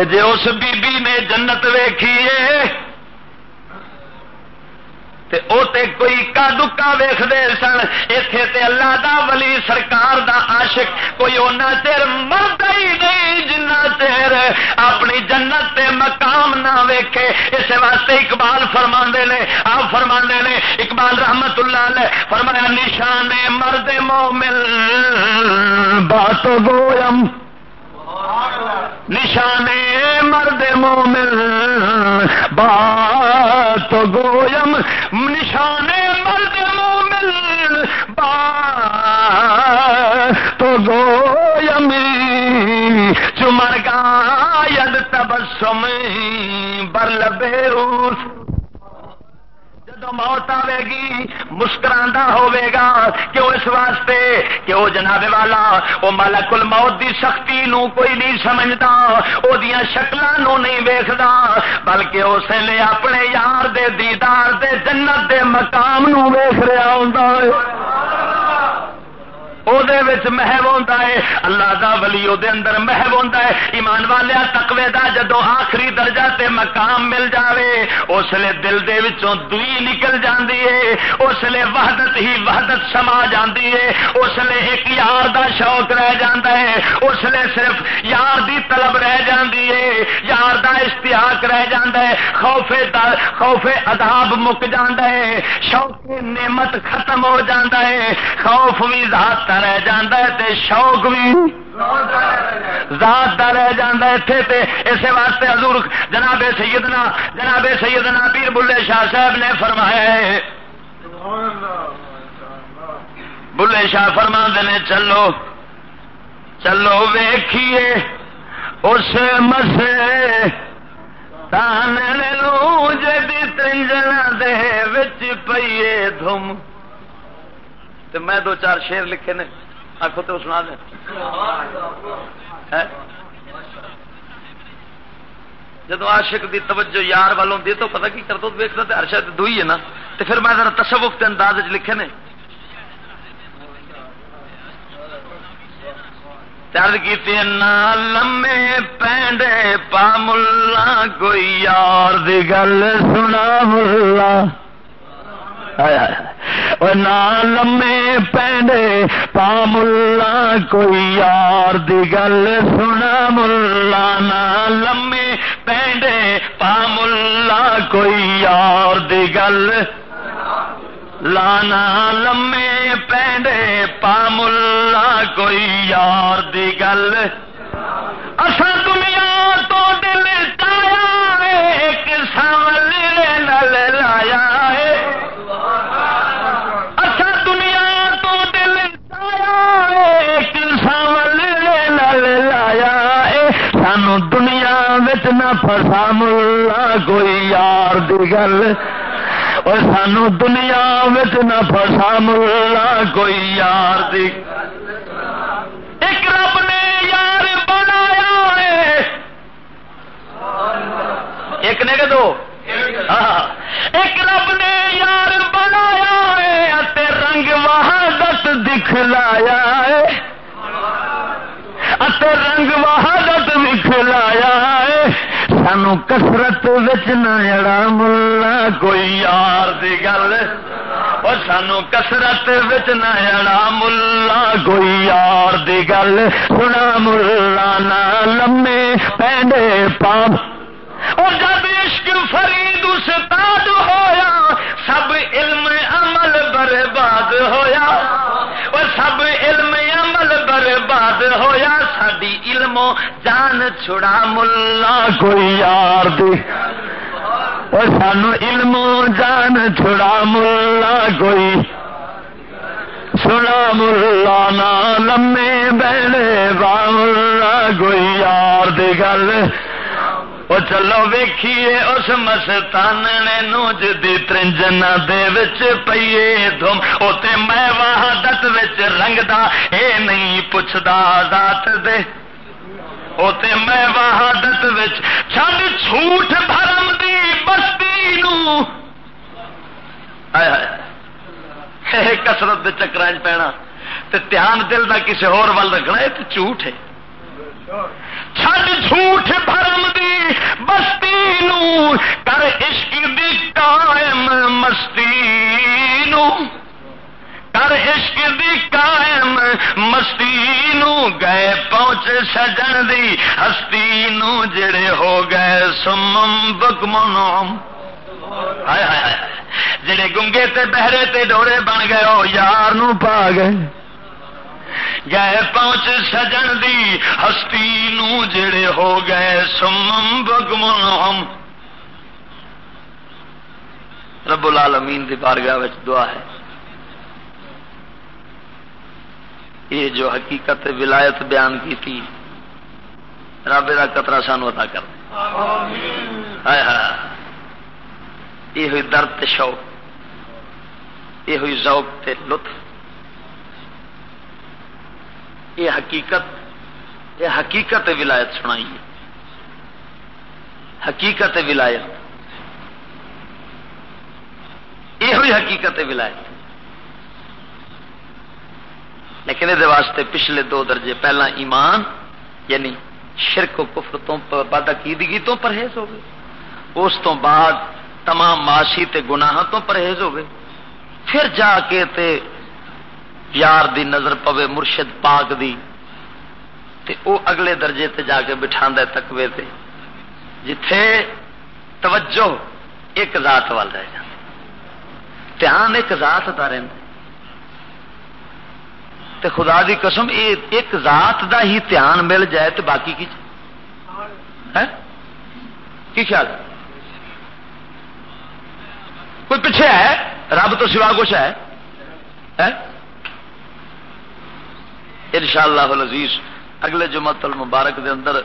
S2: جے اس بی بی نے جنت ویکھیے تے او تے کوئی کا دکا ویختے سن اتے تے اللہ دا ولی سرکار دا عاشق کوئی اونا چیر مرد ہی نہیں جنا چیر اپنی جنت تے مقام نہ ویکھے۔ اس واسطے اقبال فرما نے، آپ فرما نے، اقبال رحمت اللہ علیہ فرمایا نشان مرد مومن، بات گویم نشانے مرد مومن، بات گویم۔ نشانے مرد مومن، بات گویم۔ چمر گا ید تبسم، بر لبے روس جدو موت آئے گی مسکرا ہوگا کیوں اس واسطے؟ کہ وہ جناب والا؟ وہ مالک الموت دی سختی نو کوئی نہیں سمجھتا وہ شکلوں نہیں ویکھدا، بلکہ اس نے اپنے یار دے دیدار دے جنت دے مقام نو ویخ رہا ہوں محب ہوتا ہے اللہ دا ولی دے اندر محب ہوتا ہے ایمان والیا تقوی دا جدو آخری درجہ تے مقام مل جاوے اس لیے دل دے وچوں دوئی نکل جاندی ہے اس لیے وحدت ہی وحدت سما جاندی ہے اس لیے ایک یار دا شوق رہ جاندا ہے اس لیے صرف یار دی طلب رہ جاندی ہے یار دا اشتیاق رہ جاندا ہے خوف دا خوف عذاب مک جاندا ہے شوق نعمت ختم ہو جاندا ہے خوف بھی ذات رہ تے شوق بھی ذات رہ تے اسی واسطے حضور جناب سیدنا جناب سیدنا پیر بلے شاہ صاحب نے فرمایا ہے۔ بلے شاہ فرما نے چلو چلو ویکھیے اس مسے تان لو جی ترنجن دے وچ پیے دھم۔ تو میں دو چار شیر لکھے نے آخو تو سنا دیں جدو عاشق دی توجہ یار والوں دی تو پتہ کی کر دو ویکنا تو ہر شاید دو ہی ہے نا۔ تو پھر میں ذرا تصوف کے انداز لکھے نے۔ چل کی لمے پینڈے پا ملا، کوئی یار دی گل سنا ملا۔ لمے پینڈے، پا ملا کوئی یار دی گل سنا۔ ملا نا لمے پینڈے، پا ملا کوئی یار دی گل لانا لمے پینڈے، پا ملا کوئی یار دی گل۔ اصا دنیا تو دل چایا ایک سمل نل لایا ہے۔ لایا سانو دنیا بچ نہ پھسا ملا کوئی یار دی گل اور سانو دنیا بچ نہ پھسا ملا کوئی یار دی ایک رب نے یار بنایا ہے ایک نے کہ دو ایک رب نے یار بنایا ہے رنگ رنگ دکھ دکھلایا ہے رنگ وہادت وکھلایا سانو کسرت نڑا ملا، کوئی یار دی گل۔ اور سانو کسرت نڑا ملا، کوئی یار دی گل۔ سنا ملا نہ لمے پینڈے پاپ۔ اور جب عشق فرید استاد ہویا ہویا ساڈی علم جان چھڑا ملا کوئی یار دی اور سانو علم جان چھڑا ملا کوئی سنا ملا نا لمے بہنے با ملا کوئی یار دی گل وہ چلو ویکھیے، اس مستاننے نو جدی ترنجن دے پیے دم اوتے میں وحدت وچ رنگ اے نہیں پوچھدا ذات دے۔ اوتے میں وحدت وچ چھڈ جھوٹ بھرم دی بستی نو۔ کسرت دے چکراں پینا۔ تے دھیان دل دا کسے اور ول رکھنا اے تے جھوٹ ہے۔ چھڈ جھوٹ بھرم دی بستی نو، کر عشق دی قائم مستی نو۔ کر عشق دی قائم مستی نو، گئے پہنچ سجن دی ہستی نو، جڑے ہو گئے سمم بکمنوم جڑے گنگے تے بہرے تے ڈورے بن گئے ہو یار نو پا گئے۔ گئے پہنچ سجن دی ہستی نو جڑے ہو گئے، سمم بگمن ہم۔ رب العالمین دی بارگاہ وچ دعا ہے۔ یہ جو حقیقت ولایت بیان کی تھی رب کا قطرہ سانو عطا کر۔ یہ ہوئی درد شوق، یہ ہوئی ذوق تے لطف۔ یہ حقیقت یہ حقیقت ولایت سنائی حقیقت ولایت۔ یہ ہوئی حقیقت ولایت۔ لیکن یہ واسطے پچھلے دو درجے، پہلا ایمان یعنی شرک و کفر تو بد عقیدگی تو پرہیز ہو گئے۔ اس تو بعد تمام معاشی تے گناہ تو پرہیز ہو گئے۔ پھر جا کے تے یار دی نظر پوے مرشد پاک دی، تے او اگلے درجے تے جا کے بٹھا تکوے تے، جتھے توجہ ایک ذات وال رہ جائے دھیان ایک ذات دا رہتا تے خدا دی قسم ایک ذات دا ہی دھیان مل جائے تو باقی کی ہاں؟ کی خیال؟ کوئی پیچھے ہے؟ رب تو سوا کچھ ہے؟ ہاں؟ ان شاء اللہ اگلے جمعت المبارک دے اندر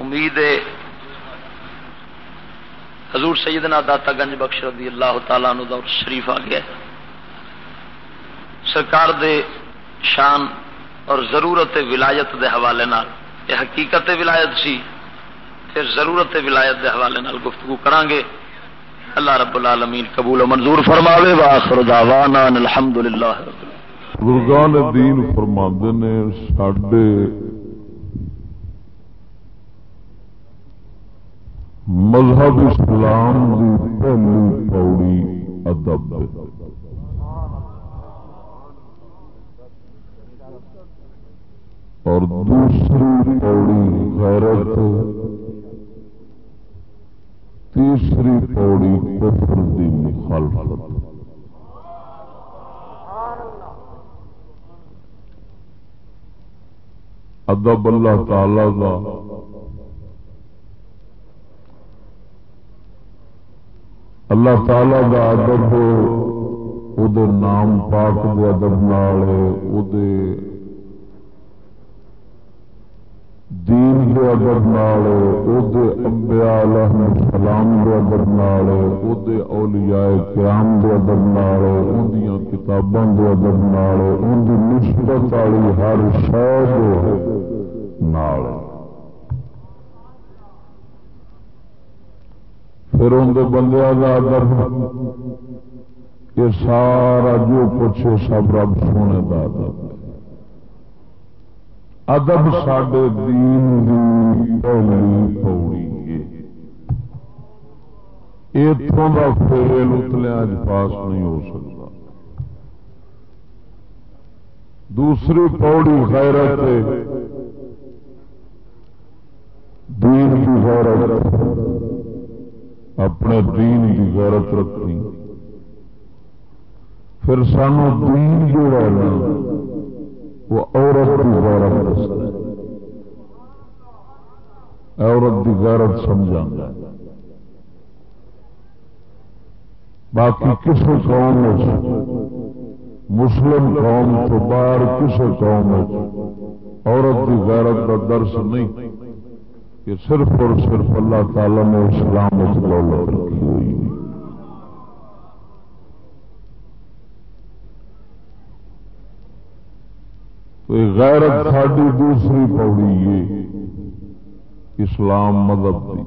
S2: امید حضور سیدنا داتا گنج بخش رضی اللہ تعالیٰ عنہ دور شریف آ گیا ہے۔ سرکار دے شان اور ضرورت ولایت دے حوالے نال، یہ حقیقت ولایت سی، پھر ضرورت ولایت دے حوالے نال گفتگو کران گے اللہ رب العالمین قبول و منظور فرماوے واخر دعوانا الحمدللہ رب
S1: بزرگان دین فرما نے سڈے مذہب اسلام کی پہلی پوڑی ادب اور دوسری پوڑی غیرت تیسری پوڑی کفر دی مخالفت ادب اللہ تعالی کا اللہ تعالی کا ادب وہ نام پاک کے ادب نال دین کے ادب امبیا سلام کے ادب اولیاء کرام کے ادب نال ان کتابوں کے ادب نال ان کی نسبت والی ہر شہ پھر ان اندر بندیا کا ادب یہ سارا جو کچھ سب رب سونے کا ادب۔ ادب سڈے دین پہلی پوڑی اتوں کا فیل اتلیا پاس نہیں ہو سکتا۔ دوسری پوڑی غیرت دین کی غیرت۔ اپنے دین کی غیرت رکھنی۔ پھر سانو دین جوڑا وہ عورت کی غیرت عورت کی غیرت سمجھا باقی کسی قوم مسلم قوم تو باہر کسی قوم عورت کی غیرت کا درس نہیں کہ صرف اور صرف اللہ تعالی نے اسلام دولت رکھی ہوئی۔ غیرت ساری دوسری پوڑی ہے، اسلام مذہب کی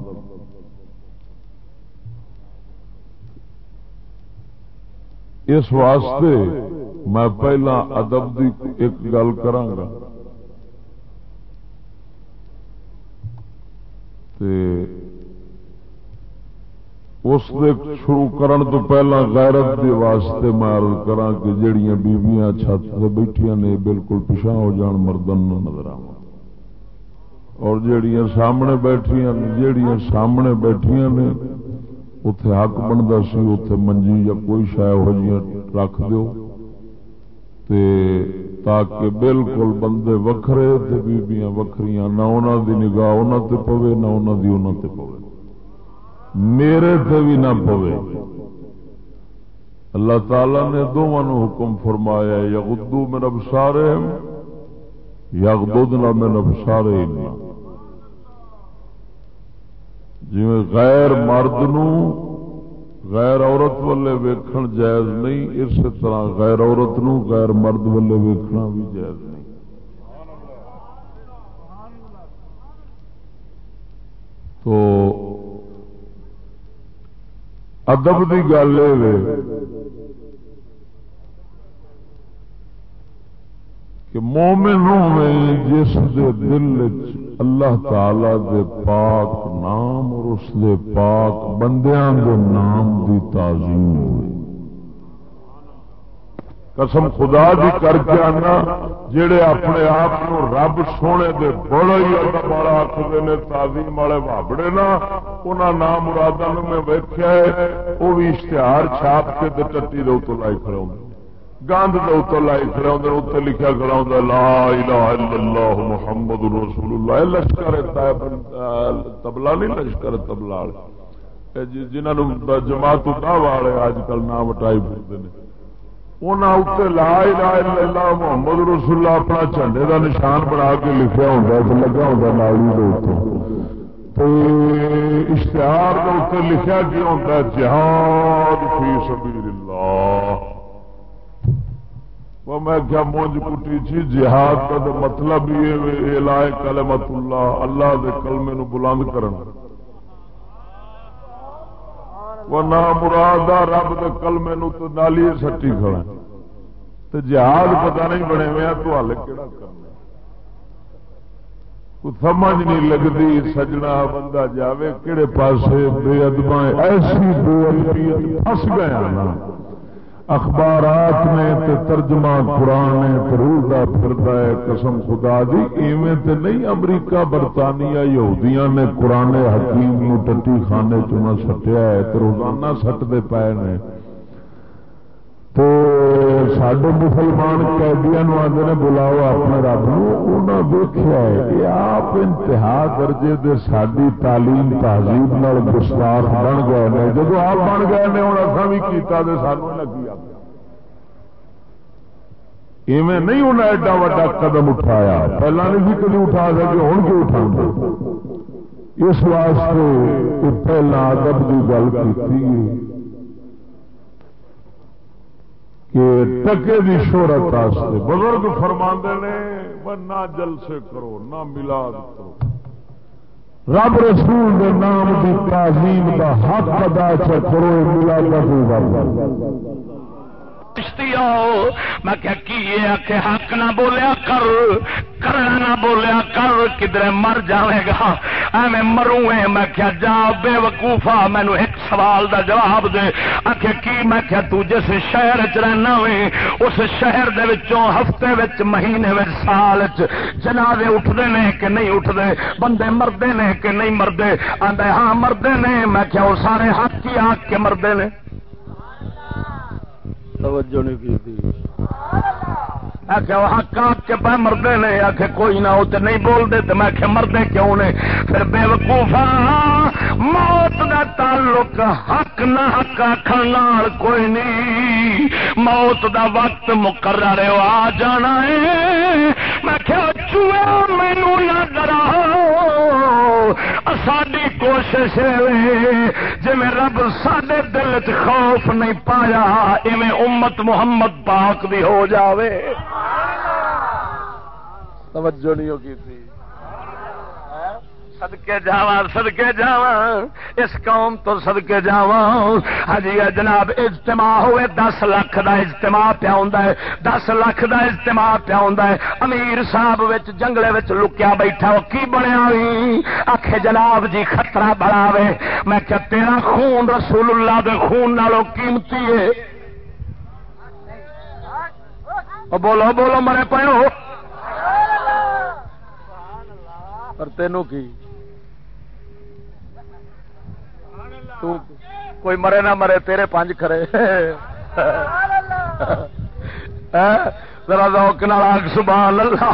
S1: اس واسطے میں پہلا ادب کی ایک گل کرا اس شروع کرن تو پہلا غیرت دے واسطے میں عرض کرا کہ جڑیاں بیبیاں چھت سے بیٹھیاں نے بالکل پچھا ہو جان مردن نظر آ اور جڑیاں سامنے بیٹھیاں جڑیاں سامنے بیٹھیاں نے اتے حق بنتا سی اتے منجی یا کوئی شاید ہو جی رکھ دو تے تاکہ بالکل بندے وکھرے تے بیبیاں وکھریاں، نہ انہوں دی نگاہ انہوں تے پوے، نہ انہوں دی انہوں تے پوے۔ میرے تے بھی نہ پوے۔ اللہ تعالی نے دونوں حکم فرمایا یغدو من ابصارہم۔ یغددنا من ابصارہم جی غیر مرد نو غیر عورت والے ویکھن جائز نہیں اس طرح غیر عورت نو غیر مرد والے ویکھنا بھی جائز نہیں۔ تو ادب کی گل کہ مومن ہوئے جس دے دل اللہ تعالی دے پاک نام اور اس دے پاک بندیاں دے نام دی تعظیم ہوئے قسم خدا دی کر کے آنا جڑے اپنے آپ رب سونے دے بڑا ہی ادب والا آخر نے، تعظیم والے بابڑے نا انہوں نام مراد میں ویکیا ہے وہ بھی اشتہار چھاپ کے ٹٹی دے اتو لائی کھڑے گند دے اتو لائی کھڑے اتنے لکھا کھڑا لا الہ الا اللہ محمد رسول اللہ۔ لشکر تبلا نہیں، لشکر تبلا جی- جنہوں جماعت والے اج کل نام وٹائی پھرتے ہیں لا محمد رسول اپنا جھنڈے کا نشان بنا کے لکھا ہوں لگا ہوں نالی اشتہار کے لکھا کیا ہوتا ہے؟ جہاد فی سبیل اللہ میں کیا مونج کٹی چی؟ جہاد کا مطلب یہ لائے کلمت اللہ اللہ دے کلمے نو بلند کرنا نہ مراد رب کے کلمے تو نالی سٹی کھڑا تو جہاز پتا نہیں بنے ہوا تو ہل کہڑا کرنا سمجھ نہیں لگتی سجنا بندہ جاوے کہڑے پاسے بے ادب ایسی بے ادبی فس گیا نا۔ اخبارات نے تے ترجمہ قرآن نے پرولتا پھرتا ہے، قسم خدا دی ایویں تے نہیں، امریکہ، برطانیہ، یہودیاں نے قرآن حکیم نو ٹٹی خانے چنا سٹیا ہے، تے روزانہ سٹتے پے نے۔ تو سڈے مسلمان قیدیا آدھے نے بلاؤ اپنے رب نو دیکھا ہے کہ آپ انتہا درجے دے ساری تعلیم تہذیب گستاخ بن گئے ہیں جب آپ بن گئے ہیں ہوں اصا بھی کیتا سانو لگی ایویں نہیں انہیں ایڈا وا قدم اٹھایا۔ پہلا نہیں بھی کبھی اٹھا سکے ہوں کیوں اٹھا اس واسطے پہلا ادب کی گل کی کہ ٹکے دی شہرت بزرگ فرما نے نہ جلسے کرو، نہ ملاد کرو۔ رب رسول دے نام کی تعظیم کا حق ادا کرو ملاد
S2: چشتی میں کیا حق نہ بولیا کر؟ نہ بولیا کر کدھر مر جائے گا؟ ایویں مروں میں کیا جا بے وقوفا مینو ایک سوال دا جواب دے۔ آخ کی؟ میں کیا تو جس شہر چ رہنا وے، اس شہر دے وچوں ہفتے وچ، مہینے وچ، سال جنازے اٹھتے نے کہ نہیں اٹھتے بندے مردے نے کہ نہیں مردے؟ آدھے ہاں مردے نے۔ میں کیا وہ سارے حق کی آگ کے مردے نے۔ توجہ نہیں کی تھی کے پہ مردے نے۔ آخ کوئی نہ، وہ تو نہیں بولتے تو میں مردے کیوں نے؟ پھر بے وقوفا موت کا تعلق، حق نہ حق آخر کوئی نہیں۔ موت دا وقت مقرر آ جانا ہے۔ میں کیا مینو نہ ڈرا ساری کوشش جی رب سڈے دل چ خوف نہیں پایا اویں امت محمد پاک بھی ہو جاوے توجہ نہیں ہوگی تھی سدکے جا سدکے جا اس قوم تو سدکے جا ہجی جناب، اجتماع ہوئے، دس لاکھ دا اجتماع پیا ہے، دس لاکھ دا اجتماع پیا ہے۔ امیر صاحب جنگلے لکیا بیٹھا وہ کی بنیا آخ جناب جی خطرہ بڑا وے۔ میں کیا تیرا خون رسول اللہ دے خون نالوں قیمتی ہے۔ بولو بولو، مرے پہ پر تینوں کی؟ تو کوئی مرے نہ مرے تیرے پانچ کھڑے۔ ذرا روک نال سبحان اللہ۔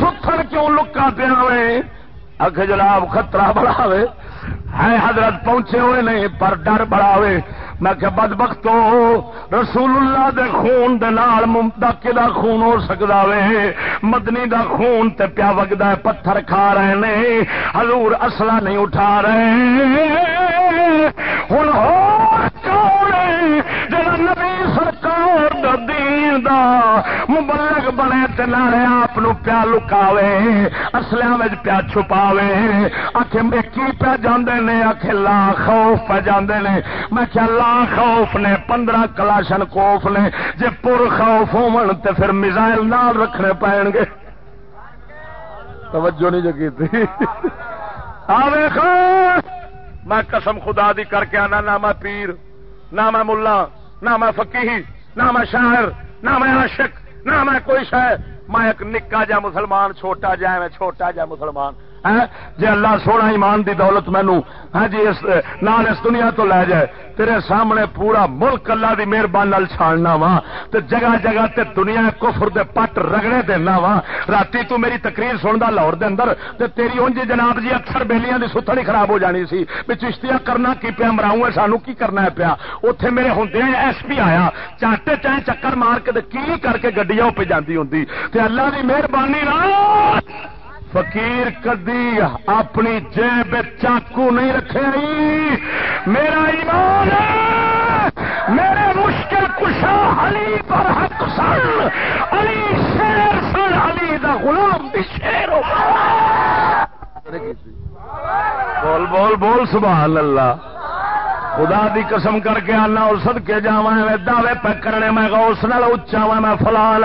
S2: ستھر کیوں لکا پیا اک جناب خطرہ بڑا ہے حضرت پہنچے ہوئے نہیں، پر ڈر بڑا ہوئے۔ میں کہ بد بخت رسول اللہ دے خون دے نال ممتاکے دا خون ہو سکتا وے؟ مدنی دا خون تے پیا وگدا ہے، پتھر کھا رہے نے۔ حضور اصلہ نہیں اٹھا رہے۔ ہوں جڑا نبی سرکار دا دین دا مبلغ بنے تے نالے آپ پیا لکاوے اصلیاں وچ پیا چھپاوے آخے کی پیا جاندے نے آخے لا خوف پہ جاندے نے میں کیا لا خوف نے پندرہ کلاشن کوف نے جے پور خوف ہون تے پھر میزائل نال رکھنے پائن گے توجہ نہیں جگی تھی آوے میں قسم خدا دی کر کے آنا نہ میں پیر نہ میں ملا نہ میں فقیہی نہ میں شاعر نہ میں عاشق نہ میں کوئی شہ میں ایک نکا جا مسلمان چھوٹا جا میں چھوٹا جا مسلمان۔ جی اللہ سونا ایمان دی دولت مینو ہاں جی اس، نال اس دنیا تو لے جائے، تیرے سامنے پورا ملک اللہ دی مہربانی چھاڑنا وا، تے جگہ جگہ تے دنیا کفر دے پٹ رگڑے دینا وا۔ راتی تو میری تقریر سندا لاہور دے اندر، تے تیری اونج جناب جی اکثر بیلیاں دی ستھڑی خراب ہو جانی سی۔ بھی چشتیاں کرنا کی پیا، مراؤں ہے، سانو کی کرنا ہے پیا؟ اوتھے میرے ہوندے ایس پی آیا، چاٹے چاہے چکر مار کے کی کر کے گڈیاں پہ جاندی ہوندی۔ تے اللہ دی مہربانی نال فقیر کدی اپنی جیب چاقو نہیں رکھے میرا ایمان میرے مشکل کشا علی پر حق سن۔ علی شیر سن۔ علی دا غلام بھی شیر ہو۔ بول بول بول، سبحان اللہ۔ خدا دی قسم کر کے آنا اور سد کے جا دعوے پہ کرنے، میں گوس نال اچا وا میں فلان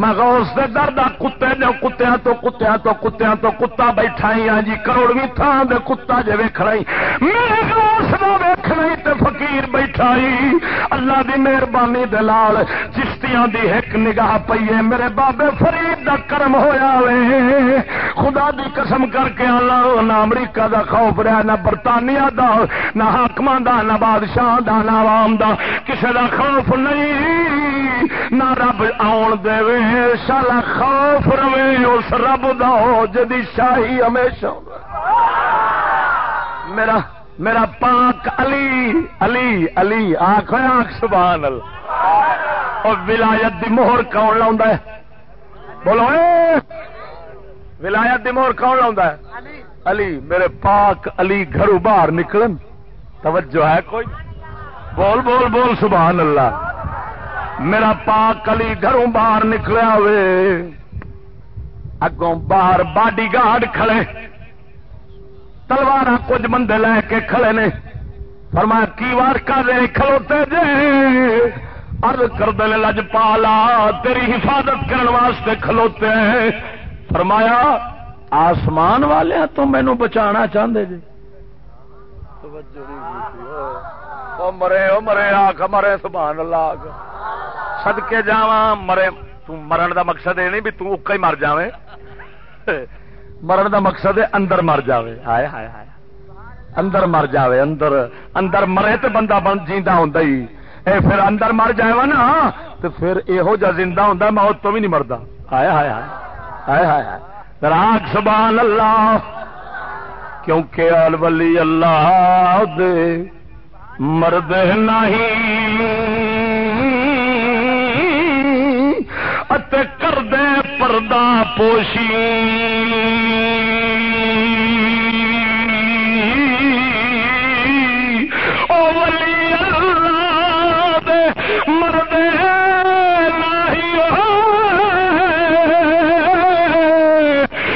S2: میں گوس دے درد کتے جو کتیا تو کتیا تو کتیا تو کتا بیٹھا ہی ہاں جی کروڑویں تھان دے کتا جی ویکھنا میرے گوس نہ ویکھنا ہی تے فقیر بیٹھا ہی۔ اللہ دی مہربانی دلال چشتیاں دی ایک نگاہ پیے میرے بابے فرید دا کرم ہویا وے۔ خدا دی قسم کر کے اللہ نہ امریکہ دا خوف رہا، نہ برطانیہ دا، نہ حاکمان دا نہ بادشاہ دا، نہ عوام دا. کسے دا خوف نہیں، نہ رب آن دے شالا خوف روے اس رب دا ہو جدی شاہی ہمیشہ میرا میرا پاک علی علی علی آخ آخ سبحان اللہ. اور ولایت دی مہر کون لاؤں بولو، اے! ولایت دی مہر کون لاؤں علی، میرے پاک علی گھروں باہر نکلن۔ توجہ ہے کوئی؟ بول بول بول، سبحان اللہ۔ میرا پاک علی گھروں باہر نکلیا ہوئے اگوں باہر باڈی گارڈ کھڑے تلوار کچھ بندے لے کے کھڑے نے۔ فرمایا، کی وار کر رہے کھلوتے جے۔ ارد کر لج پالا تیری حفاظت کرنے واسطے کھلوتے۔ ہیں فرمایا، آسمان والے تو مینو بچانا چاہتے جی ہاں۔ مرے، او مرے، آخ، مرے، سبحان اللہ سدکے جا مرے مرن دا مقصد یہ نہیں بھی تک ہی مر جائے مرن دا مقصد ہے اندر مر جائے ہائے ہائے ہائے۔ اندر مر جائے اندر اندر مرے تو بندہ بن جیتا ہوں اے پھر اندر مر جائے نا تو پھر یہو جا زندہ ہوں موت تو بھی نہیں مرتا ہائے ہائے۔ ہائے ہائے ہائے۔ راگ، سبحان اللہ۔ کیونکہ الولی اللہ دے مرد نہیں۔ کر دے پردہ پوشی۔ او ولی اللہ دے مرد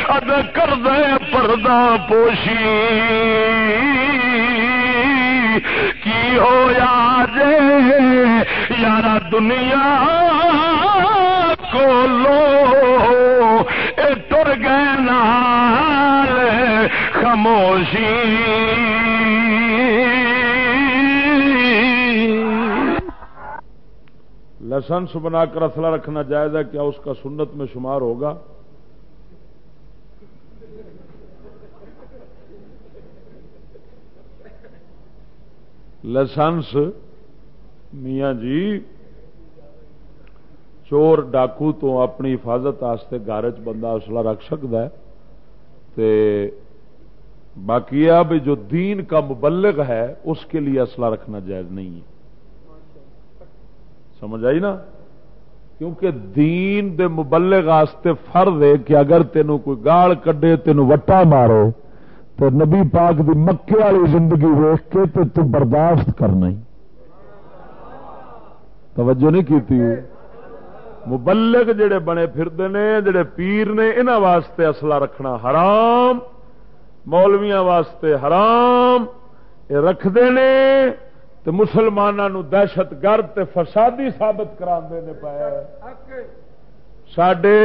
S2: اد کر دے پردہ پوشی۔ کی ہو یا جے؟ یارا دنیا لو تر گئے نال خاموشی۔
S3: لائسنس بنا کر اصلہ رکھنا جائز ہے کیا اس کا سنت میں شمار ہوگا؟ لائسنس میاں جی چور ڈاکو تو اپنی حفاظت آستے گھر چ بندہ اصلہ رکھ سکتا ہے تے باقی یہ بھی جو دین کا مبلغ ہے اس کے لیے اصلہ رکھنا جائز نہیں ہے سمجھ آئی نا کیونکہ دین دے مبلغ آستے فرض ہے کہ اگر تینوں کوئی گال کڈے تینوں وٹا مارو تو نبی پاک دی مکے والی زندگی ویخ کے تو تو برداشت کرنا ہی۔ توجہ نہیں کی مبلغ جڑے بنے پھرتے نے جڑے پیر نے انہوں واسطے اصلہ رکھنا حرام مولویا واسطے حرام یہ رکھتے نے تو مسلمانوں دہشت گرد فسادی سابت کرا پائے۔ سڈے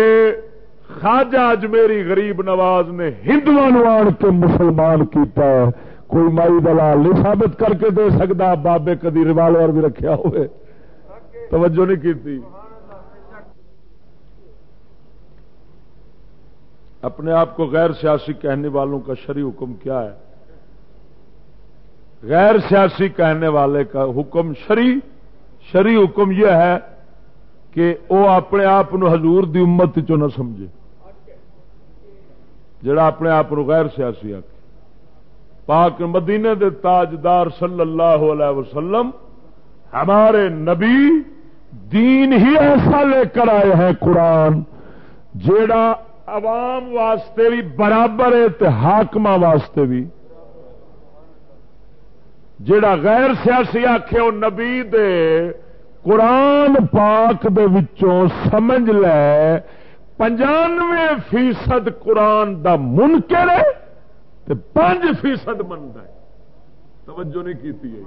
S3: خاجا اجمیری غریب نواز نے ہندو آن کے مسلمان کیتا ہے۔ کوئی مائی دلال نہیں ثابت کر کے دے سکتا بابے کدی ریوالور بھی رکھیا ہوئے۔ توجہ نہیں کی اپنے آپ کو غیر سیاسی کہنے والوں کا شری حکم کیا ہے؟ غیر سیاسی کہنے والے کا حکم شری شری حکم یہ ہے کہ وہ اپنے آپ حضور دی امت چ نہ سمجھے۔ جڑا اپنے آپ غیر سیاسی آ پاک مدینے دے تاجدار صلی اللہ علیہ وسلم ہمارے نبی دین ہی ایسا لے کر آئے ہیں قرآن، جیڑا عوام واسطے بھی برابر ہے حاقم واسطے بھی۔ جڑا غیر سیاسی آخے وہ نبی دے، قرآن پاک دے وچوں سمجھ لے پنجانوے فیصد قرآن دا منکر ہے تے پانچ فیصد منتا ہے۔ توجہ نہیں کی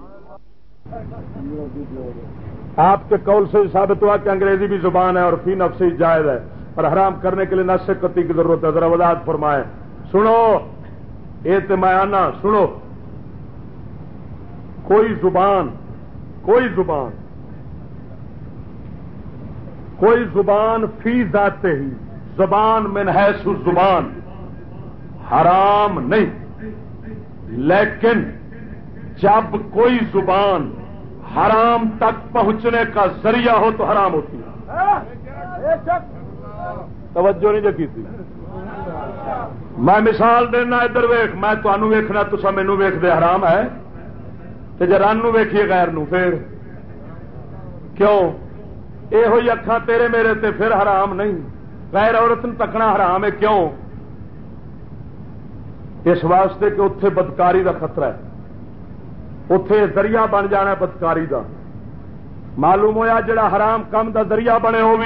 S3: آپ کے قول سے ثابت ہوا کہ انگریزی بھی زبان ہے اور فی نفسی جائز ہے اور حرام کرنے کے لیے نشکتی کی ضرورت ہے۔ ذرا وضاحت فرمائے سنو۔ یہ میں آنا، سنو۔ کوئی زبان کوئی زبان کوئی زبان فی ذاتے ہی، زبان میں ہے زبان حرام نہیں۔ لیکن جب کوئی زبان حرام تک پہنچنے کا ذریعہ ہو تو حرام ہوتی ہے۔ توجہ نہیں جی تھی۔ میں مثال دینا ادھر ویخ میں تمہوں ویخنا تو مینو ویخ دے حرام ہے۔ تو جی رن ویکھیے غیر نو پھر کیوں؟ یہ اکھان تیرے میرے تے پھر حرام نہیں۔ غیر عورت تکنا حرام ہے، کیوں؟ اس واسطے کہ اتے بدکاری دا خطرہ ہے۔ اتے ذریعہ بن جانا بدکاری دا۔ معلوم ہویا جڑا حرام کم دا ذریعہ بنے ہو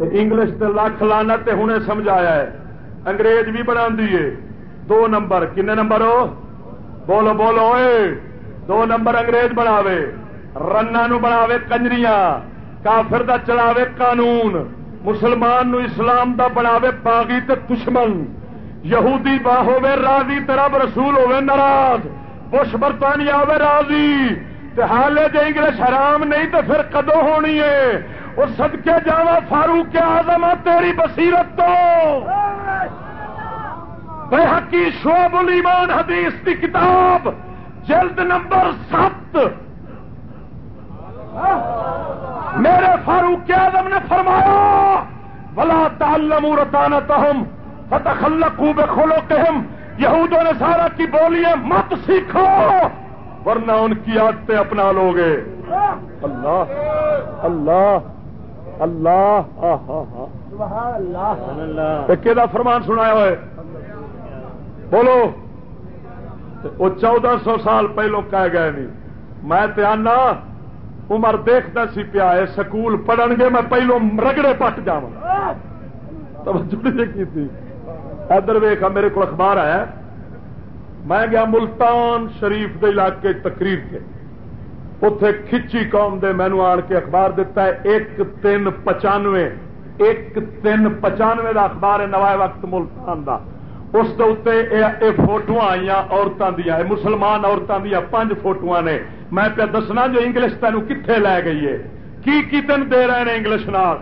S3: انگلش تے لکھ لانا تے ہنے سمجھایا ہے۔ انگریز بھی بنا دیے دو نمبر کن نمبر ہو؟ بولو بولو اے دو نمبر انگریز بناوے۔ رنا نو بناوے کنجریاں، کافر دا چلاوے قانون، مسلمان نو اسلام دا بناوے باغی تے دشمن۔ یہودی با ہوے راضی ترب رسول ہوے ناراض۔ بش برطانیہ ہوے راضی۔ تے حالے جے انگلش حرام نہیں تو پھر کدو ہونی ہے؟ وہ سدکے جاوا فاروق آزم تیری بصیرت تو۔ بے حقی شعب الایمان حدیث کی کتاب، جلد نمبر سات۔ میرے فاروق اعظم نے فرمایا بلا تعلم رتانا تہم فتح خلقو بے کھولو کہم یہود نے سارا کی بولیے مت سیکھو، ورنہ ان کی عادتیں اپنا لو گے۔ اللہ اللہ اللہ اللہ فرمان سنایا ہوئے۔ بولو، وہ چودہ سو سال پہلو کہہ گئے نہیں۔ میں تنا عمر دیکھتا سی پیا ہے سکول پڑھن گے، میں پہلو رگڑے پٹ جا جی کی ادھر ویخا میرے کو اخبار ہے میں گیا ملتان شریف دے علاقے تقریر سے اتے کھچی قوم دے مینو آن کے اخبار دیتا ہے، ایک تین پچانوے، ایک تین پچانوے دا اخبار ہے نوائے وقت ملتان دا۔ اس فوٹو آئی عورتوں دیا مسلمان عورتوں دیا پانچ فوٹو نے۔ میں پہ دسنا جو انگلش تین کتنے لے گئی ہے؟ کی کی تین دے رہے ہیں انگلش نال؟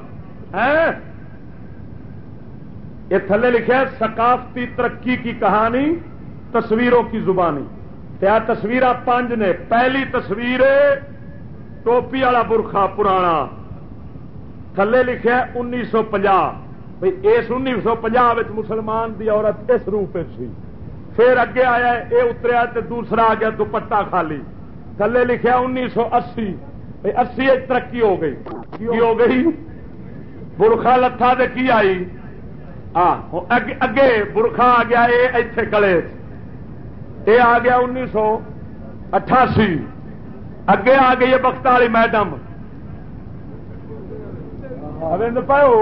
S3: یہ تھلے لکھے ثقافتی ترقی کی کہانی، تصویروں کی زبانی۔ کیا تصویر پانچ نے، پہلی تصویر ٹوپی والا برخا پرانا۔ تھلے لکھے انیس سو پنجا اس انیس سو پنجا مسلمان دی عورت اس روپ سی۔ پھر اگے آیا یہ اتریا تو دوسرا آ گیا دوپٹا خالی۔ تھلے لکھیا انیس سو اسی اسی ترقی ہو گئی۔ کی ہو گئی؟ برخا لتھا دے کی آئی؟ اگے برخا آ گیا یہ اتے کلے یہ آ گیا انیس سو اٹھاسی۔ اگے آ گئی ہے بخت والی میڈم پاؤ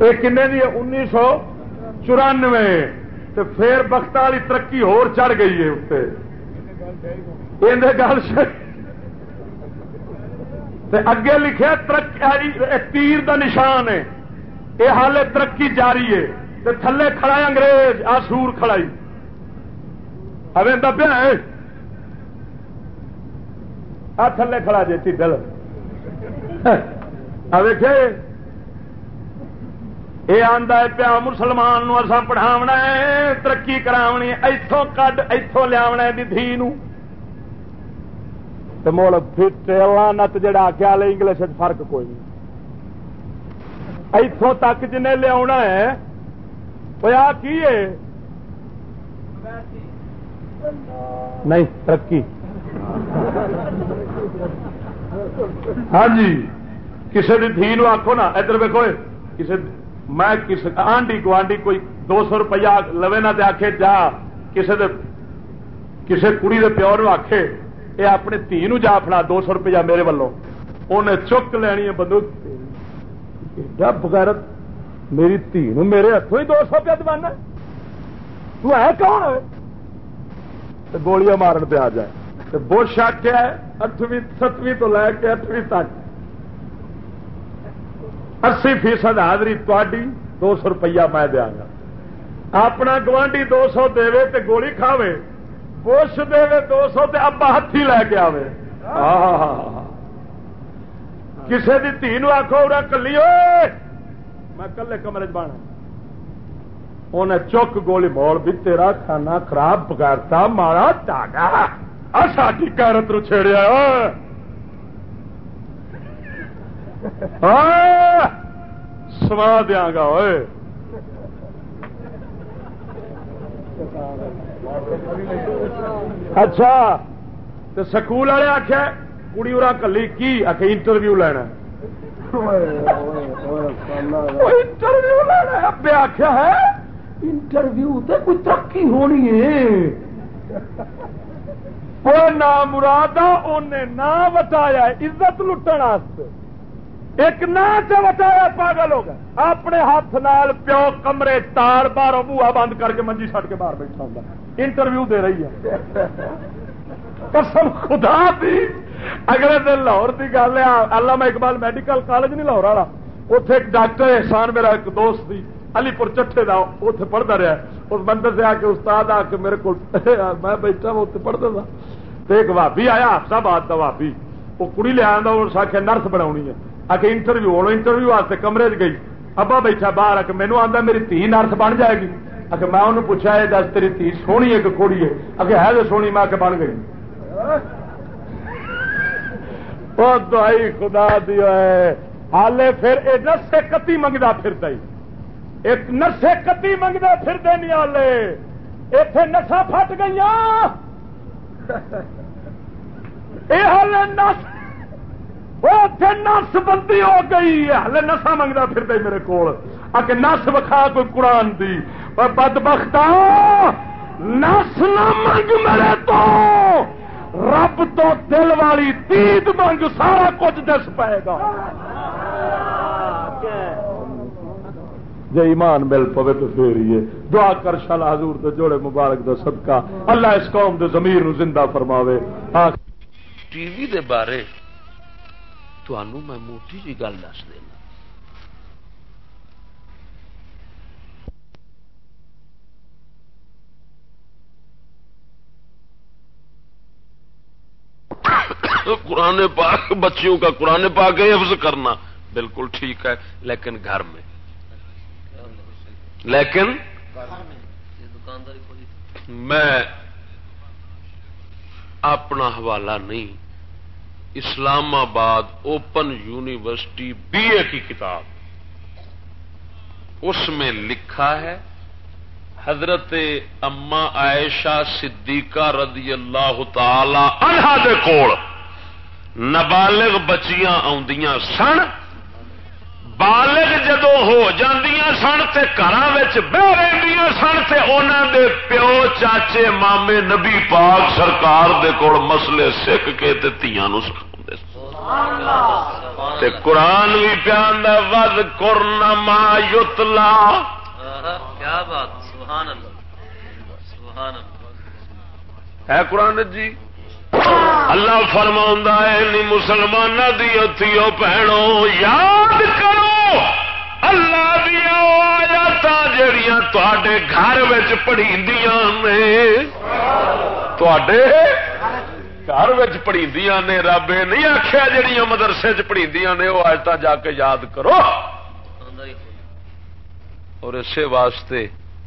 S3: یہ کن انیس سو چورانوے۔ تو پھر بخت والی ترقی ہو چڑھ گئی ہے اتنے گل اگے لکھے تیر دا نشان ہے۔ یہ حال ترقی جاری ہے۔ تو تھلے کھڑا انگریز، آ سور کھڑائی اوے دبیا ہے آ تھلے کھڑا جی ٹھل ویکھے یہ آدھا پیا مسلمان نو اصا پڑھاونا ہے ترقی کرانی اتوں کڈ اتوں لیا دھی مڑ نت جڑا آخیا انگلش فرق کوئی نہیں اتوں تک جن لیا ہے وہ کی نہیں ترقی ہاں جی کسی دھی آخو نا ادھر ویکو کسی میں کس آنڈی گوانڈی کوئی دو سو روپیہ لوے نہ آخے جا کسی کسی کڑی کے پیو نو آخے یہ اپنی دھی نو جا فنا دو سو روپیہ میرے والوں انہیں چک لینی ہے بندوق بغیرت میری دھی نو میرے ہاتھوں ہی دو سو روپیہ دوانا تو ہے کون ہے؟ گولیاں مارن پہ آ جائے۔ بوش آخیا اٹھویں، ستویں تو لے کے اٹھویں تک۔ اسی فیصد حاضری تھی دو سو روپیہ میں دیا گا۔ اپنا گوانڈی دو سو دے تے گولی کھاوے بوش دے دو سو تے ابا ہاتھی لے کے آوے۔ کسی کی دھی آخو کلی میں کلے کمرے چ انہیں چک گولی موڑ بھی، تیرا کھانا خراب بگاڑتا مارا ڈاگا ساری کیرت نو چھیڑیا ہاں، سوا دیا گا اچھا سکول والے آخیا کڑی ارا کلی کی؟ آخ انٹرویو لینا انٹرویو لینا ابے آخیا ہے۔ انٹرویو تے کوئی ترقی ہونی ہے۔ وہ نہ مراد انہیں نہ بتایا عزت لٹن ایک نہ بتایا پاگل ہو گیا۔ اپنے ہاتھ نال پیو کمرے تار باروں بوا بند کر کے منجی سٹ کے باہر بیٹھا ہوں انٹرویو دے رہی ہے۔ قسم خدا دی۔ اگلے دن لاہور کی گل ہے، علامہ اقبال میڈیکل کالج نہیں لاہور والا۔ اتے ایک ڈاکٹر احسان میرا ایک دوست سی علی پور چٹے کا اتنے پڑھتا رہا اس بندر سے آ کے استاد آ کے میرے کو میں بیٹھا وہ اتنے پڑھتا تھا ایک بھابی آیا ہفتہ بعد کا بھابی وہ کڑی لے آتا اس آخیا نرس بنا ہے۔ آ انٹرویو، ہوں انٹرویو واسطے کمرے چ گئی۔ ابا بیٹھا باہر آ کے مینو آتا میری تھی نرس بن جائے گی۔ آ میں انہوں پوچھا ہے، دس تیری تھی سونی ہے کہ کوڑی ہے۔ آ ہے تو سونی، میں آ کے بن گئی۔ دوائی خدا دیا ہے۔ حالے پھر یہ نرسے کتی منگتا پھرتا ہی۔ ایک نرسے کتی منگتا پھرتے نہیں ہالے اتے نسا پٹ گئی یہ ہالے نس نس بندی ہو گئی۔ ہلے نسا منگتا پھرتا میرے کو نس وکھا کوئی قرآن دی۔ بد بختا نس نہ منگ میرے تو۔ رب تو دل والی تید منگ، سارا کچھ دس پائے گا۔ جی ایمان مل پوے تو پھر ہی دعا کر شال حضور دے جوڑے مبارک دا صدقہ۔ اللہ اس قوم دے ضمیر نو زندہ فرماوے۔
S2: ٹی وی دے بارے تو میں موٹی جی گل دس دینا قرآن پاک بچیوں کا قرآن پاک حفظ کرنا بالکل ٹھیک ہے لیکن گھر میں لیکن میں اپنا حوالہ نہیں اسلام آباد اوپن یونیورسٹی بی اے کی کتاب اس میں لکھا ہے، حضرت اما عائشہ صدیقہ رضی اللہ تعالی عنہ دے کول نابالغ بچیاں آدیاں سن۔ بالغ جدو ہو جاندیاں سن تے گھر بہ رہی سن تے انہوں دے پیو چاچے مامے نبی پاک سرکار دے کول مسلے سکھ کے تیاں سکھا قرآن بھی پیان ود کرنا ما یتلا کیا بات سبحان اللہ سبحان اللہ ہے قرآن جی اللہ فرما ہے مسلمان دی اتیو پہنو یاد کرو، اللہ دیا آیات جڑیاں تے گھر پڑھی نے۔ گھر پڑھی نے، رب نہیں آخیا جہیا مدرسے پڑھی نے وہ آج جا کے یاد کرو۔ اور اسی واسطے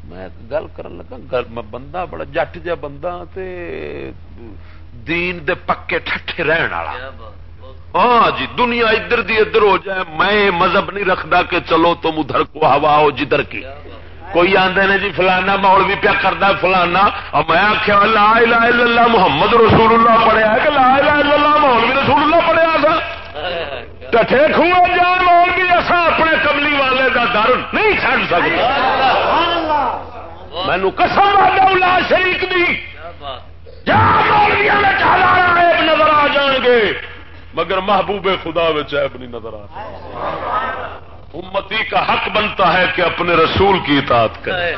S2: میں گل کر لگا بندہ بڑا جٹ جا بندہ تے دین دے پکے ٹھٹے رہن والا۔ ہاں جی دنیا ادھر دی ادھر ہو جائے میں مذہب نہیں رکھتا کہ چلو تم ادھر کو ہوا ہو جدھر کی۔ کوئی آدھے نے جی فلانا ماحول بھی پیا کرتا فلانا۔ اور میں آخیا لا الہ الا اللہ محمد رسول اللہ پڑھیا کہ لا الہ الا اللہ ماحول بھی رسول اللہ پڑھیا تھا ٹھے خوہ جان ماحول بھی ایسا اپنے کملی والے کا در نہیں چڑ سکتے۔ مینو قسم لا شریک دی۔ نظر آ جان گے مگر محبوب خدا عیب نہیں نظر آ امتی کا حق بنتا ہے کہ اپنے رسول کی اطاعت کرے۔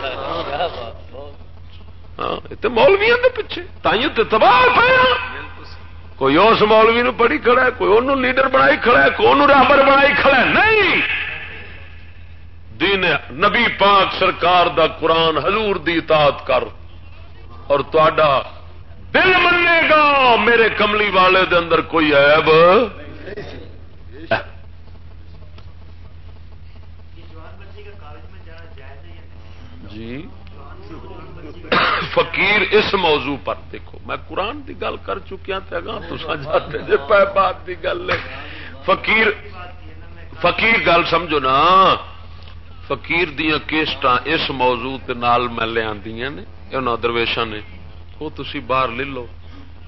S2: ہاں مولویا کے پیچھے تائیوں تباہ پایا کوئی اس مولوی نو پڑھی کھڑا ہے کوئی انہوں لیڈر بنائی کھڑا ہے کوئی انہوں رابر بنائی کھڑا ہے۔ نہیں! دین نبی پاک سرکار دا قرآن حضور دی اطاعت کر اور تا دل منے گا، میرے کملی والے دے اندر کوئی عیب؟ جی۔ فقیر اس موضوع پر دیکھو، میں قرآن دی گل کر چکیا تھا گا تو جاتے جی پہ بات دی گل ہے۔ فقیر فقیر گل سمجھو نا، فقیر دیا کیسٹ اس موضوع نال میں لیا نے درویشا نے۔ وہ تھی باہر لے لو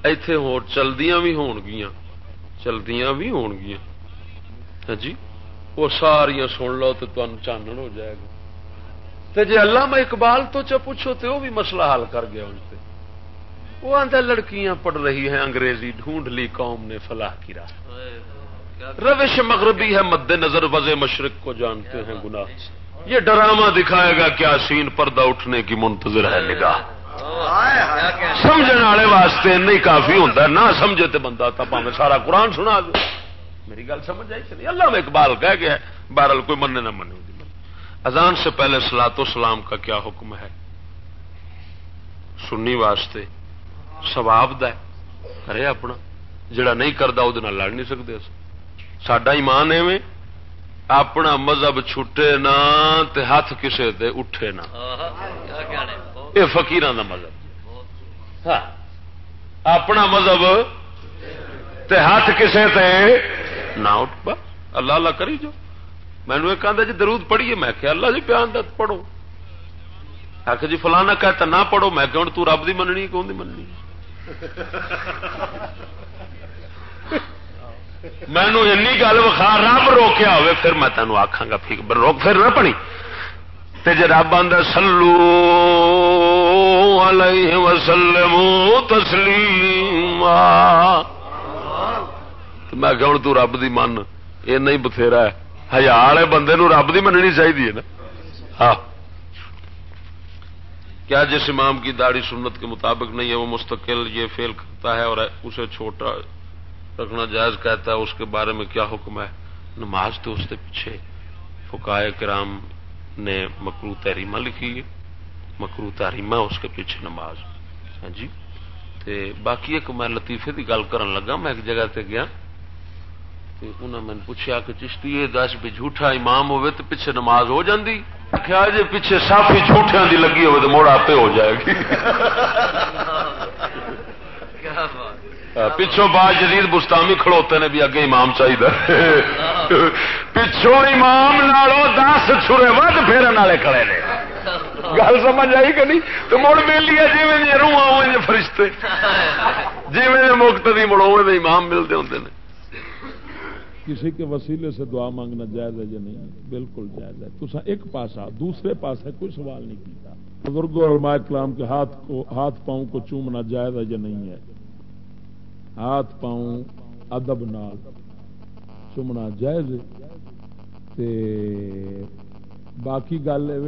S2: ایتھے ہو چلدیاں بھی ہون گیاں چلدیاں بھی ہون گیاں ہاں جی وہ ساریا سن لو تو تمہیں چانن ہو جائے گا تے جے اللہ میں اقبال تو چ پوچھو تو وہ بھی مسئلہ حل کر گیا ان سے وہ آدھا لڑکیاں پڑھ رہی ہیں انگریزی ڈھونڈ لی قوم نے فلاح کی راہ روش مغربی ہے مد نظر وز مشرق کو جانتے ہیں گناہ یہ ڈرامہ دکھائے گا کیا سین پردہ اٹھنے کی منتظر ہے نگاہ۔ سمجھنے والے واسطے نہیں کافی ہوتا نہ سمجھے تو بندہ تب ہمیں سارا قرآن سنا دے۔ میری گل سمجھ آئی کہ نہیں؟ اللہ میں اقبال کہہ گیا بہرحال کوئی مننے نہ منے اذان سے پہلے سلاط و سلام کا کیا حکم ہے؟ سننی واسطے سواب کرے اپنا۔ جڑا نہیں کرتا وہ لڑ نہیں سکتے سڈا ایمان ایویں اپنا مذہب چھٹے نہ تے ہاتھ کسے دے اٹھے نہ یہ فکیر کا مذہب۔ ہاں اپنا مذہب تے ہاتھ کسے تے نہ اٹھ پا اللہ اللہ کری جو۔ میں نے ایک جی درود پڑھیے، میں کہ اللہ جی پیان دت پڑھو۔ آخ جی فلانا کہتا نہ پڑھو، میں کہ ہوں تو رب دی مننی، کون دی مننی؟ مینو این گل وکھا رب روکیا ہوئے، پھر میں تینوں آخا گا روک پھر نہ پڑی تے رب آدھا سلو علیہ وسلم تسلیم میں کہ ہوں تب دی من، یہ نہیں بتھیرا ہے۔ ہزار بندے نو رب دی مننی چاہیے نا۔ ہاں۔ کیا جس امام کی داڑھی سنت کے مطابق نہیں ہے، وہ مستقل یہ فیل کرتا ہے اور اسے چھوٹا رکھنا جائز کہتا ہے، اس کے بارے میں کیا حکم ہے؟ نماز تو اس کے پیچھے۔ فکائے کرام نے مکرو تحریمہ لکھی ہے۔ مکرو تحریمہ اس کے پیچھے نماز۔ ہاں جی؟ تے باقی ایک میں لطیفے کی گل کرن لگا، میں ایک جگہ تے گیا۔ تے انہوں نے پوچھا کہ چشتی دس بھی جھوٹا امام ہوئے تو پیچھے نماز ہو جاندی؟ کیا جی پیچھے سافی جھوٹیاں دی لگی ہوئے تو موڑ آپ ہو جائے گی۔ کیا بات پچھوں بعد جدید بستامی کھڑوتے نے بھی اگے امام چاہیے پچھوں امام نالوں دس چھرے ود پھیرن والے کھڑے نے۔ گل سمجھ آئی کہ نہیں؟ تو مڑ ملی ہے جی میں روح آؤ فرشتے۔ جی میں مکت دی مڑو امام ملتے ہوں
S3: کسی کے وسیلے سے دعا مانگنا جائز ہے یا نہیں؟ بالکل جائز ہے۔ تو ایک پاسا دوسرے پاس ہے کوئی سوال نہیں کیتا۔ بزرگ اور کلام کے ہاتھ کو ہاتھ پاؤں کو چومنا جائز ہے یا نہیں ہے؟ ہاتھ پاؤں ادب نال۔ چمنا جائز تے باقی گل ہے